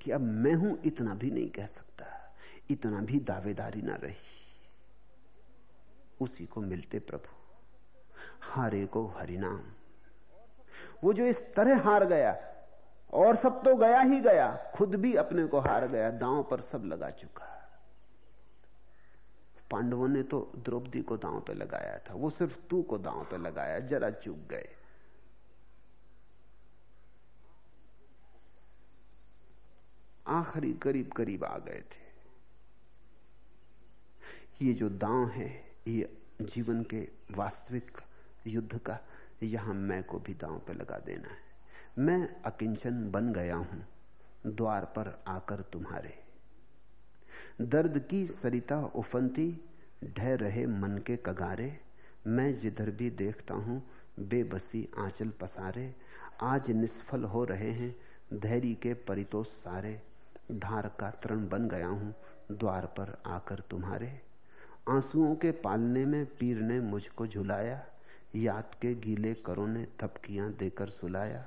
कि अब मैं हूँ, इतना भी नहीं कह सकता। इतना भी दावेदारी ना रही। उसी को मिलते प्रभु, हारे को हरिनाम। वो जो इस तरह हार गया और सब तो गया ही गया, खुद भी अपने को हार गया, दांव पर सब लगा चुका। पांडवों ने तो द्रौपदी को दांव पे लगाया था, वो सिर्फ़ तू को दांव पे लगाया, जरा चूक गए। आखिरी करीब करीब आ गए थे। ये जो दांव है, ये जीवन के वास्तविक युद्ध का, यहाँ मैं को भी दांव पे लगा देना है। मैं अकिंचन बन गया हूँ, द्वार पर आकर तुम्हारे। दर्द की सरिता उफनती, ढह रहे मन के कगारे। मैं जिधर भी देखता हूँ, बेबसी आंचल पसारे। आज निष्फल हो रहे हैं, धैर्य के परितोष सारे। धार का तरण बन गया हूँ, द्वार पर आकर तुम्हारे। आंसुओं के पालने में पीर ने मुझको झुलाया, याद के गीले करों ने थपकियाँ देकर सुलाया।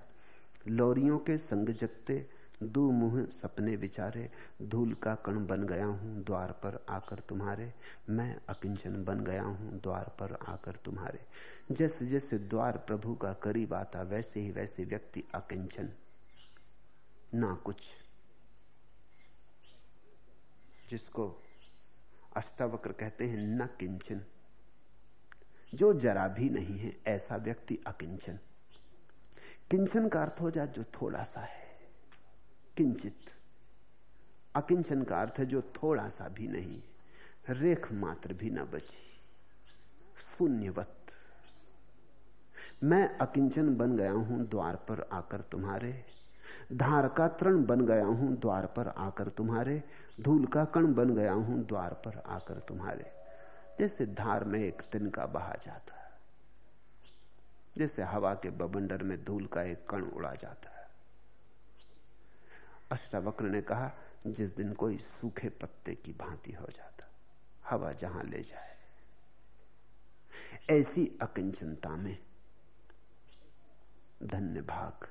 लोरियों के संग जगते, दू मुँह सपने विचारे, धूल का कण बन गया हूँ द्वार पर आकर तुम्हारे। मैं अकिंचन बन गया हूँ द्वार पर आकर तुम्हारे। जैसे जैसे द्वार प्रभु का करीब आता, वैसे ही वैसे व्यक्ति अकिंचन। ना कुछ जिसको अष्टावक्र कहते हैं, न किंचन। जो जरा भी नहीं है, ऐसा व्यक्ति अकिंचन। किंचन का अर्थ हो जाए जो थोड़ा सा है। किंचित। अकिंचन का अर्थ है जो थोड़ा सा भी नहीं, रेख मात्र भी ना बची। शून्यवत। मैं अकिंचन बन गया हूँ द्वार पर आकर तुम्हारे। धार का तरण बन गया हूँ द्वार पर आकर तुम्हारे। धूल का कण बन गया हूँ द्वार पर आकर तुम्हारे। जैसे धार में एक तिनका बहा जाता। जैसे हवा के बबंडर में धूल का एक कण उड़ा जाता है। अष्टावक्र ने कहा, जिस दिन कोई सूखे पत्ते की भांति हो जाता, हवा जहाँ ले जाए। ऐसी अकिंचनता में धन्य भाग,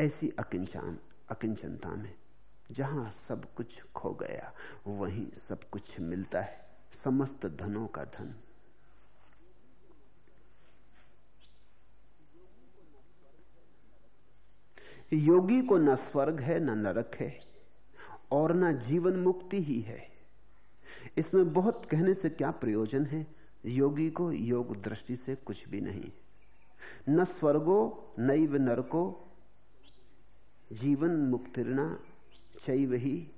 ऐसी अकिंचन, अकिंचनता में जहाँ सब कुछ खो गया, वहीं सब कुछ मिलता है, समस्त धनों का धन। योगी को न स्वर्ग है, न नरक है, और न जीवन मुक्ति ही है। इसमें बहुत कहने से क्या प्रयोजन है? योगी को योग दृष्टि से कुछ भी नहीं। न स्वर्गो, नैव नरको, जीवन मुक्तिर्णा चैव ही,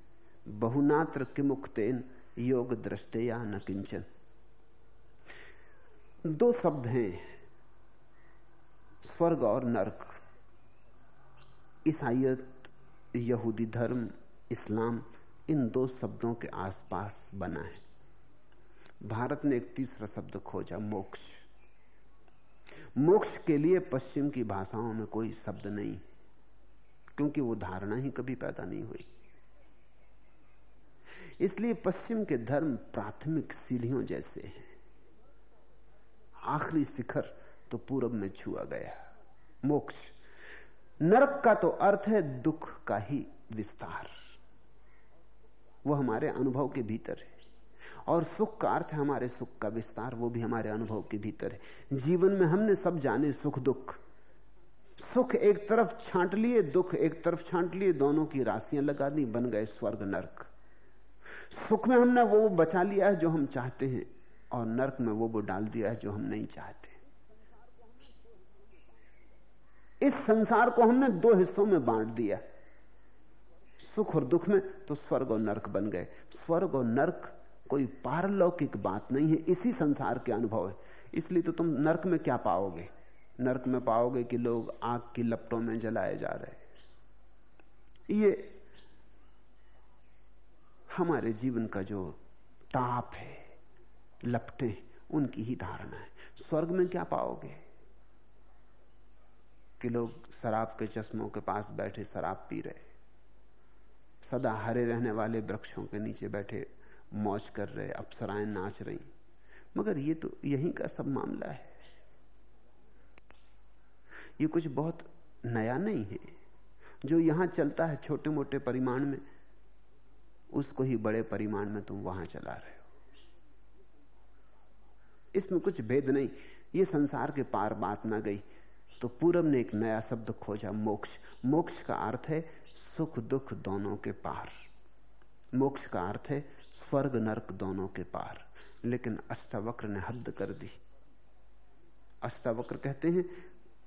बहुनात्र किमुक्तेन योग दृष्टे या न किंचन। दो शब्द हैं, स्वर्ग और नरक। ईसाइत, यहूदी धर्म, इस्लाम, इन दो शब्दों के आसपास बना है। भारत ने एक तीसरा शब्द खोजा, मोक्ष। मोक्ष के लिए पश्चिम की भाषाओं में कोई शब्द नहीं, क्योंकि वो धारणा ही कभी पैदा नहीं हुई। इसलिए पश्चिम के धर्म प्राथमिक सीढ़ियों जैसे हैं। आखिरी शिखर तो पूरब में छुआ गया, मोक्ष। नरक का तो अर्थ है दुख का ही विस्तार। वो हमारे अनुभव के भीतर है। और सुख का अर्थ हमारे सुख का विस्तार, वो भी हमारे अनुभव के भीतर है। जीवन में हमने सब जाने सुख दुख। सुख एक तरफ़ छांट लिए, दुख एक तरफ़ छांट लिए, दोनों की राशियाँ लगा दी, बन गए स्वर्ग नरक। सुख में हमने वो बचा लिया है जो हम चाहते हैं, और नरक में वो वो डाल दिया है जो हम नहीं चाहते। इस संसार को हमने दो हिस्सों में बांट दिया। सुख और दुख में तो स्वर्ग और नरक बन गए। स्वर्ग और नरक कोई पारलौकिक बात नहीं है, इसी संसार के अनुभव है। इसलिए तो तुम नरक में क्या पाओगे? नरक में पाओगे कि लोग आग की लपटों में जलाए जा रहे ये हमारे जीवन का जो ताप है, लपटे, उनकी ही धारणा है। स्वर्ग में क्या पाओगे? कि लोग शराब के चश्मों के पास बैठे शराब पी रहे सदा हरे रहने वाले वृक्षों के नीचे बैठे मौज कर रहे अप्सराएँ नाच रही। मगर ये तो यही का सब मामला है। ये कुछ बहुत नया नहीं है। जो यहाँ चलता है छोटे मोटे परिमाण में, उसको ही बड़े परिमाण में तुम वहाँ चला रहे हो। इसमें कुछ भेद नहीं। ये संसार के पार बात ना गई। तो पूरब ने एक नया शब्द खोजा, मोक्ष। मोक्ष का अर्थ है सुख दुख दोनों के पार। मोक्ष का अर्थ है स्वर्ग नरक दोनों के पार। लेकिन अष्टावक्र ने हद कर दी। अष्टावक्र कहते हैं,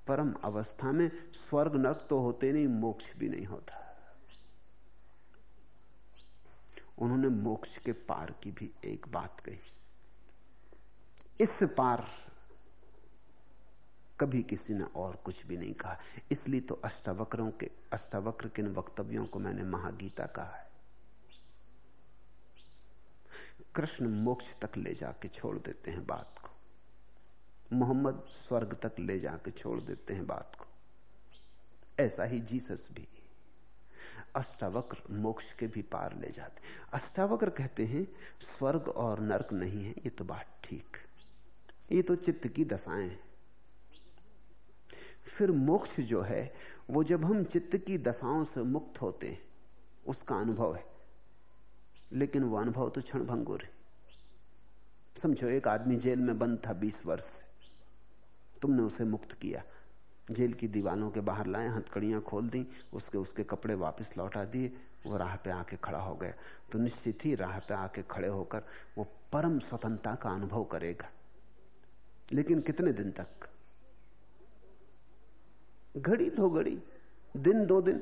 परम अवस्था में स्वर्ग नरक तो होते नहीं, मोक्ष भी नहीं होता। उन्होंने मोक्ष के पार की भी एक बात कही। इस पार कभी किसी ने और कुछ भी नहीं कहा। इसलिए तो अष्टावक्रों के अष्टावक्र के इन वक्तव्यों को मैंने महागीता कहा है। कृष्ण मोक्ष तक ले जाके छोड़ देते हैं बात को। मोहम्मद स्वर्ग तक ले जाके छोड़ देते हैं बात को। ऐसा ही जीसस भी। अष्टावक्र मोक्ष के भी पार ले जाते। अष्टावक्र कहते हैं, स्वर्ग और नरक नहीं है, ये तो बात ठीक। ये तो चित्त की दशाएँ हैं। फिर मोक्ष जो है, वो जब हम चित्त की दशाओं से मुक्त होते हैं, उसका अनुभव है। लेकिन वो अनुभव तो क्षण भंगुर है। समझो, एक आदमी जेल में बंद था बीस वर्ष। तुमने उसे मुक्त किया। जेल की दीवानों के बाहर लाए, हथकड़ियाँ खोल दी, उसके उसके कपड़े वापस लौटा दिए, वो राह पे आके खड़ा हो गया। तो निश्चित ही राह पे आके खड़े होकर वो परम स्वतंत्रता का अनुभव करेगा। लेकिन कितने दिन तक? घड़ी तो घड़ी, दिन दो दिन।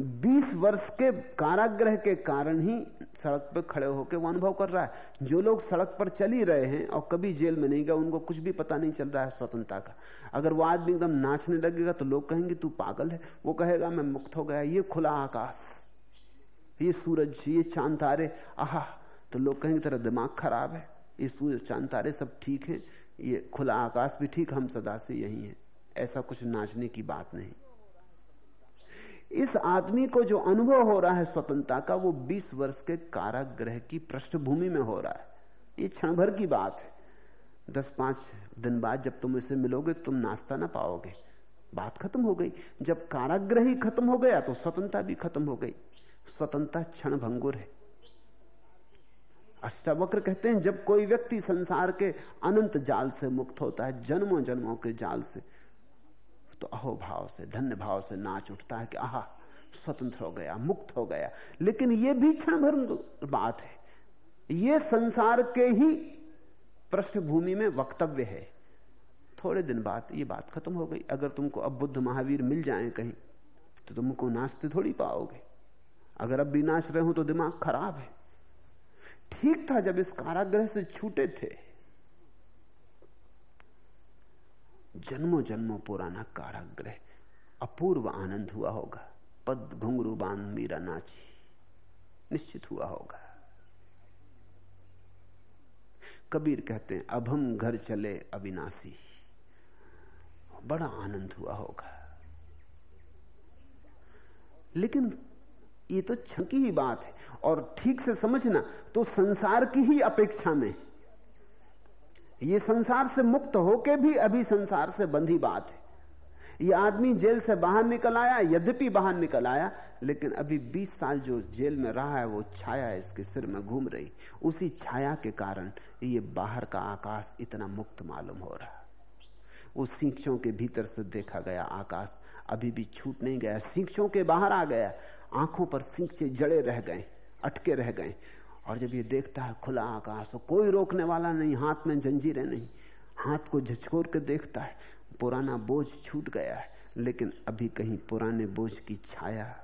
बीस वर्ष के कारागृह के कारण ही सड़क पर खड़े होकर वो अनुभव कर रहा है। जो लोग सड़क पर चल ही रहे हैं और कभी जेल में नहीं गए, उनको कुछ भी पता नहीं चल रहा है स्वतंत्रता का। अगर वो आदमी एकदम नाचने लगेगा तो लोग कहेंगे, तू पागल है। वो कहेगा, मैं मुक्त हो गया, ये खुला आकाश, ये सूरज, ये चाँद तारे, आह। तो लोग कहेंगे, तेरा दिमाग खराब है, ये सूरज, चाँद, तारे सब ठीक है, ये खुला आकाश भी ठीक, हम सदा से यही है। ऐसा कुछ नाचने की बात नहीं। इस आदमी को जो अनुभव हो रहा है स्वतंत्रता का, वो 20 वर्ष के कारागृह की पृष्ठभूमि में हो रहा है। ये क्षण भर की बात है। दस पाँच दिन बाद जब तुम इसे मिलोगे, तुम नाश्ता ना पाओगे। बात खत्म हो गई। जब कारागृह ही खत्म हो गया तो स्वतंत्रता भी खत्म हो गई। स्वतंत्रता क्षण भंगुर है। अष्टावक्र कहते हैं, जब कोई व्यक्ति संसार के अनंत जाल से मुक्त होता है, जन्मों जन्मों के जाल से तो अहो भाव से धन्य भाव से नाच उठता है कि आह, स्वतंत्र हो गया, मुक्त हो गया। लेकिन यह भी क्षण भर बात है। यह संसार के ही पृष्ठभूमि में वक्तव्य है। थोड़े दिन बाद ये बात खत्म हो गई। अगर तुमको अब बुद्ध महावीर मिल जाए कहीं तो तुमको नाचते थोड़ी पाओगे। अगर अब भी नाच रहे हो तो दिमाग खराब है। ठीक था जब इस कारागृह से छूटे थे जन्मों जन्मों पुराना काराग्रह अपूर्व आनंद हुआ होगा। पद घुंगरू बाँध मीरा नाची। निश्चित हुआ होगा। कबीर कहते हैं, अब हम घर चले अविनाशी। बड़ा आनंद हुआ होगा। लेकिन ये तो छकी ही बात है। और ठीक से समझना तो संसार की ही अपेक्षा में। ये संसार से मुक्त होके भी अभी संसार से बंधी बात है। ये आदमी जेल से बाहर निकल आया, यद्यपि बाहर निकल आया, लेकिन अभी 20 साल जो जेल में रहा है, वो छाया इसके सिर में घूम रही। उसी छाया के कारण ये बाहर का आकाश इतना मुक्त मालूम हो रहा। वो सींचों के भीतर से देखा गया आकाश अभी भी छूट नहीं गया। सींचों के बाहर आ गया। आँखों पर सींचे जड़े रह गए, अटके रह गए। और जब ये देखता है खुला आकाश कोई रोकने वाला नहीं हाथ में जंजीरें नहीं हाथ को झचकोर के देखता है पुराना बोझ छूट गया है लेकिन अभी कहीं पुराने बोझ की छाया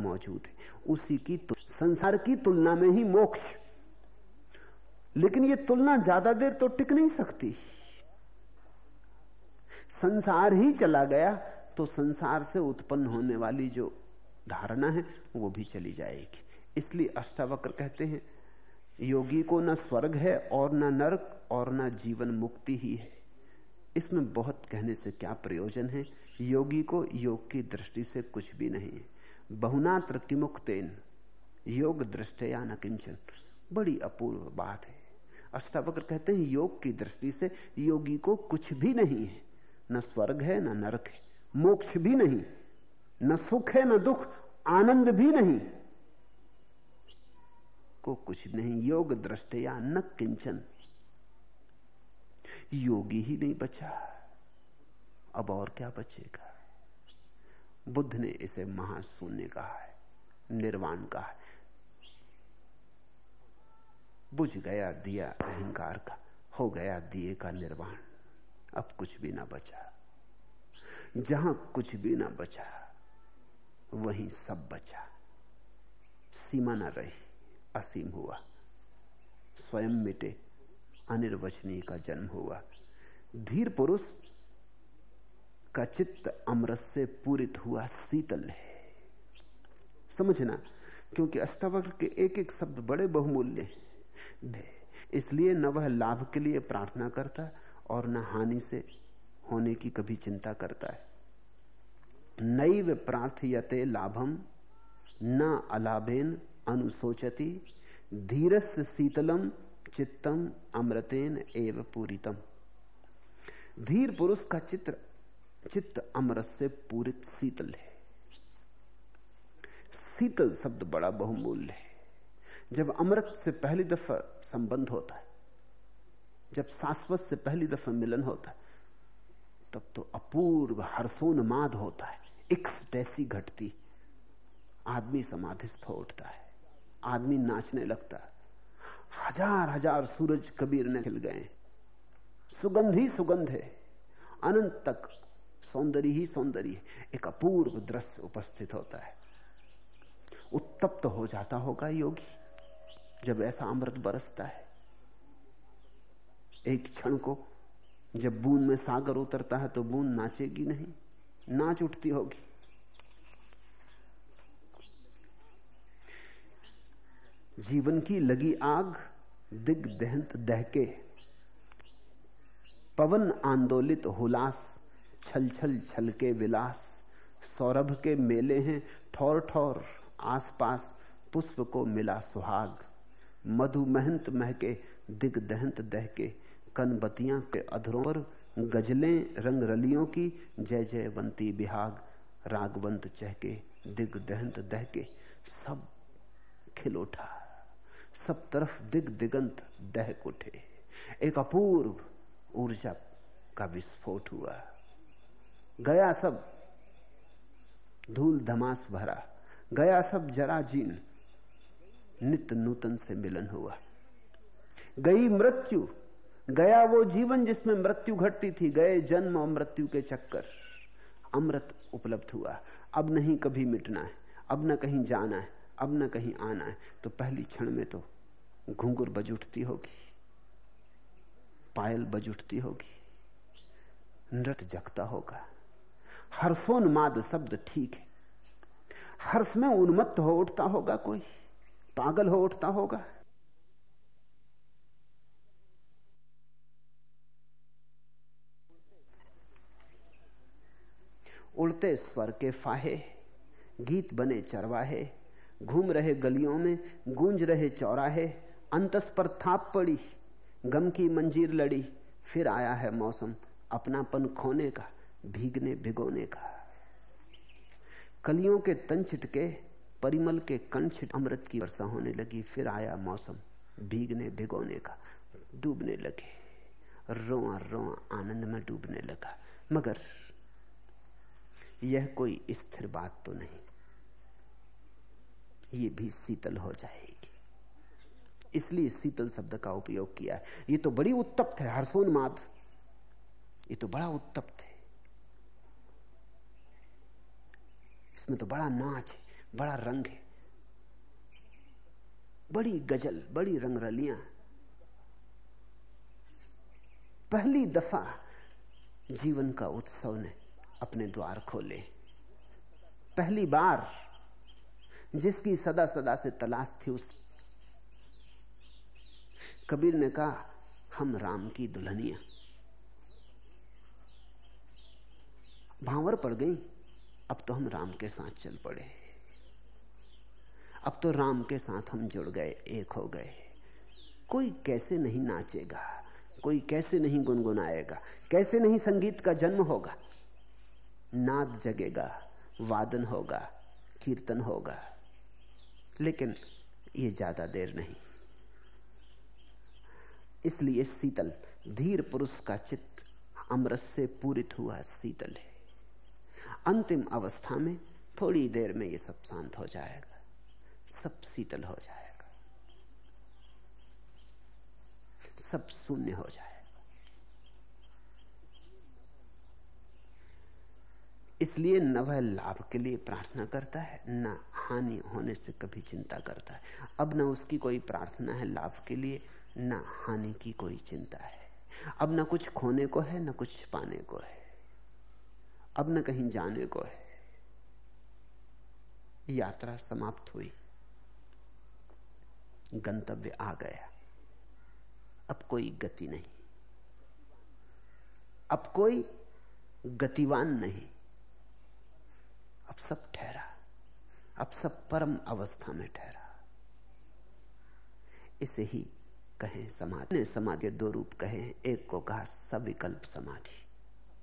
मौजूद है। उसी की तो, संसार की तुलना में ही मोक्ष। लेकिन ये तुलना ज़्यादा देर तो टिक नहीं सकती। संसार ही चला गया तो संसार से उत्पन्न होने वाली जो धारणा है वो भी चली जाएगी। इसलिए अष्टावक्र कहते हैं, योगी को न स्वर्ग है और न नरक और न जीवन मुक्ति ही है। इसमें बहुत कहने से क्या प्रयोजन है? योगी को योग की दृष्टि से कुछ भी नहीं है। बहुनात्र किमुक्तेन, योग दृष्टया न किंचन। बड़ी अपूर्व बात है। अष्टावक्र कहते हैं, योग की दृष्टि से योगी को कुछ भी नहीं है। न स्वर्ग है, न नरक है। मोक्ष भी नहीं। न सुख है, न दुख। आनंद भी नहीं। को कुछ नहीं, योग दृष्टया न किंचन। योगी ही नहीं बचा। अब और क्या बचेगा? बुद्ध ने इसे महाशून्य कहा है, निर्वाण कहा है। बुझ गया दिया अहंकार का, हो गया दिए का निर्वाण। अब कुछ भी ना बचा। जहाँ कुछ भी ना बचा, वहीं सब बचा। सीमा ना रही। असीम हुआ। स्वयं मिटे, अनिर्वचनीय का जन्म हुआ। धीर पुरुष का चित्त अमृत से पूरित हुआ, शीतल है। समझना क्योंकि अष्टावक्र के एक एक शब्द बड़े बहुमूल्य हैं। इसलिए न वह लाभ के लिए प्रार्थना करता और न हानि से होने की कभी चिंता करता है। नैव प्रार्थयते लाभम, न अलाभेन अनुशोचती धीरस शीतलम चित्तम अमृतेन एव पूरितम। धीर पुरुष का चित्र, चित्त अमृत से पूरित शीतल है। शीतल शब्द बड़ा बहुमूल्य है। जब अमृत से पहली दफ़ा संबंध होता है, जब शाश्वत से पहली दफ़ा मिलन होता है, तब तो अपूर्व हर्षोन्माद होता है एक्सटेसी घटती, आदमी समाधिस्थ हो उठता है। आदमी नाचने लगता हज़ार हज़ार सूरज कबीर ने खिल गए। सुगंध ही सुगंध है। अनंत तक सौंदर्य ही सौंदर्य एक अपूर्व दृश्य उपस्थित होता है। उत्तप्त तो हो जाता होगा योगी, जब ऐसा अमृत बरसता है। एक क्षण को जब बूंद में सागर उतरता है तो बूंद नाचेगी नहीं। नाच उठती होगी। जीवन की लगी आग दिग दहंत दहके। पवन आंदोलित हुलास छल छल छल के विलास। सौरभ के मेले हैं ठौर ठौर आसपास पुष्प को मिला सुहाग। मधु महंत महके दिग दहंत दहके। कनबतियाँ के अधरों पर गजलें रंग रलियों की जय जय जयवंती बिहाग। रागवंत चहके दिग दहंत दहके। सब खिल उठा। सब तरफ़ दिग दिगंत दहक उठे। एक अपूर्व ऊर्जा का विस्फोट हुआ। गया सब धूल धमास भरा। गया सब जरा जीन नित्य नूतन से मिलन हुआ। गई मृत्यु। गया वो जीवन जिसमें मृत्यु घटती थी। गए जन्म और मृत्यु के चक्कर। अमृत उपलब्ध हुआ। अब नहीं कभी मिटना है। अब न कहीं जाना है। अब न कहीं आना है तो पहली क्षण में तो घुंगुर बज उठती होगी, पायल बज उठती होगी, नृत्य जगता होगा। हर्षोन्माद शब्द ठीक है। हर्ष में उन्मत्त हो उठता होगा कोई, पागल हो उठता होगा। उड़ते स्वर के फाहे, गीत बने चरवाहे घूम रहे गलियों में, गूंज रहे चौराहे, अंतस पर थाप पड़ी, गम की मंजीर लड़ी, फिर आया है मौसम, अपनापन खोने का, भीगने भिगोने का। कलियों के तन छिटके, परिमल के कण छिट अमृत की वर्षा होने लगी, फिर आया मौसम, भीगने भिगोने का, डूबने लगे। रोआ रोआ, आनंद में डूबने लगा, मगर यह कोई स्थिर बात तो नहीं। ये भी शीतल हो जाएगी। इसलिए शीतल शब्द का उपयोग किया है। ये तो बड़ी उत्तप्त है हर्षोन्माद ये तो बड़ा उत्तप्त है। इसमें तो बड़ा नाच है, बड़ा रंग है। बड़ी गज़ल, बड़ी रंगरलियाँ। पहली दफ़ा जीवन का उत्सव ने अपने द्वार खोले। पहली बार जिसकी सदा सदा से तलाश थी उस कबीर ने कहा, हम राम की दुल्हनिया। भावर पड़ गई। अब तो हम राम के साथ चल पड़े। अब तो राम के साथ हम जुड़ गए, एक हो गए। कोई कैसे नहीं नाचेगा, कोई कैसे नहीं गुनगुनाएगा, कैसे नहीं संगीत का जन्म होगा। नाद जगेगा, वादन होगा, कीर्तन होगा। लेकिन ये ज़्यादा देर नहीं। इसलिए शीतल, धीर पुरुष का चित्त अमृत से पूरित हुआ शीतल है। अंतिम अवस्था में थोड़ी देर में ये सब शांत हो जाएगा। सब शीतल हो जाएगा। सब शून्य हो जाएगा। इसलिए न वह लाभ के लिए प्रार्थना करता है, न हानि होने से कभी चिंता करता है। अब न उसकी कोई प्रार्थना है लाभ के लिए, न हानि की कोई चिंता है। अब न कुछ खोने को है, न कुछ पाने को है। अब न कहीं जाने को है। यात्रा समाप्त हुई। गंतव्य आ गया। अब कोई गति नहीं। अब कोई गतिवान नहीं। अब सब ठहरा। अब सब परम अवस्था में ठहरा। इसे ही कहें समाधि। ने समाधि के दो रूप कहे एक को कहा सविकल्प समाधि,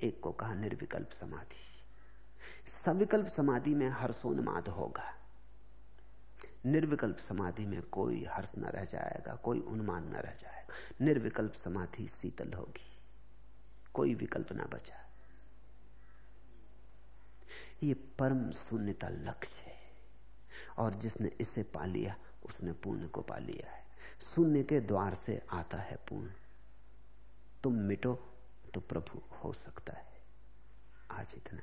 एक को कहा निर्विकल्प समाधि। सविकल्प समाधि में हर्षोन्माद होगा। निर्विकल्प समाधि में कोई हर्ष न रह जाएगा, कोई उन्माद न रह जाएगा। निर्विकल्प समाधि शीतल होगी, कोई विकल्प ना बचा। ये परम शून्यता लक्ष्य है। और जिसने इसे पा लिया, उसने पूर्ण को पा लिया है। शून्य के द्वार से आता है पूर्ण तुम मिटो तो प्रभु हो सकता है। आज इतना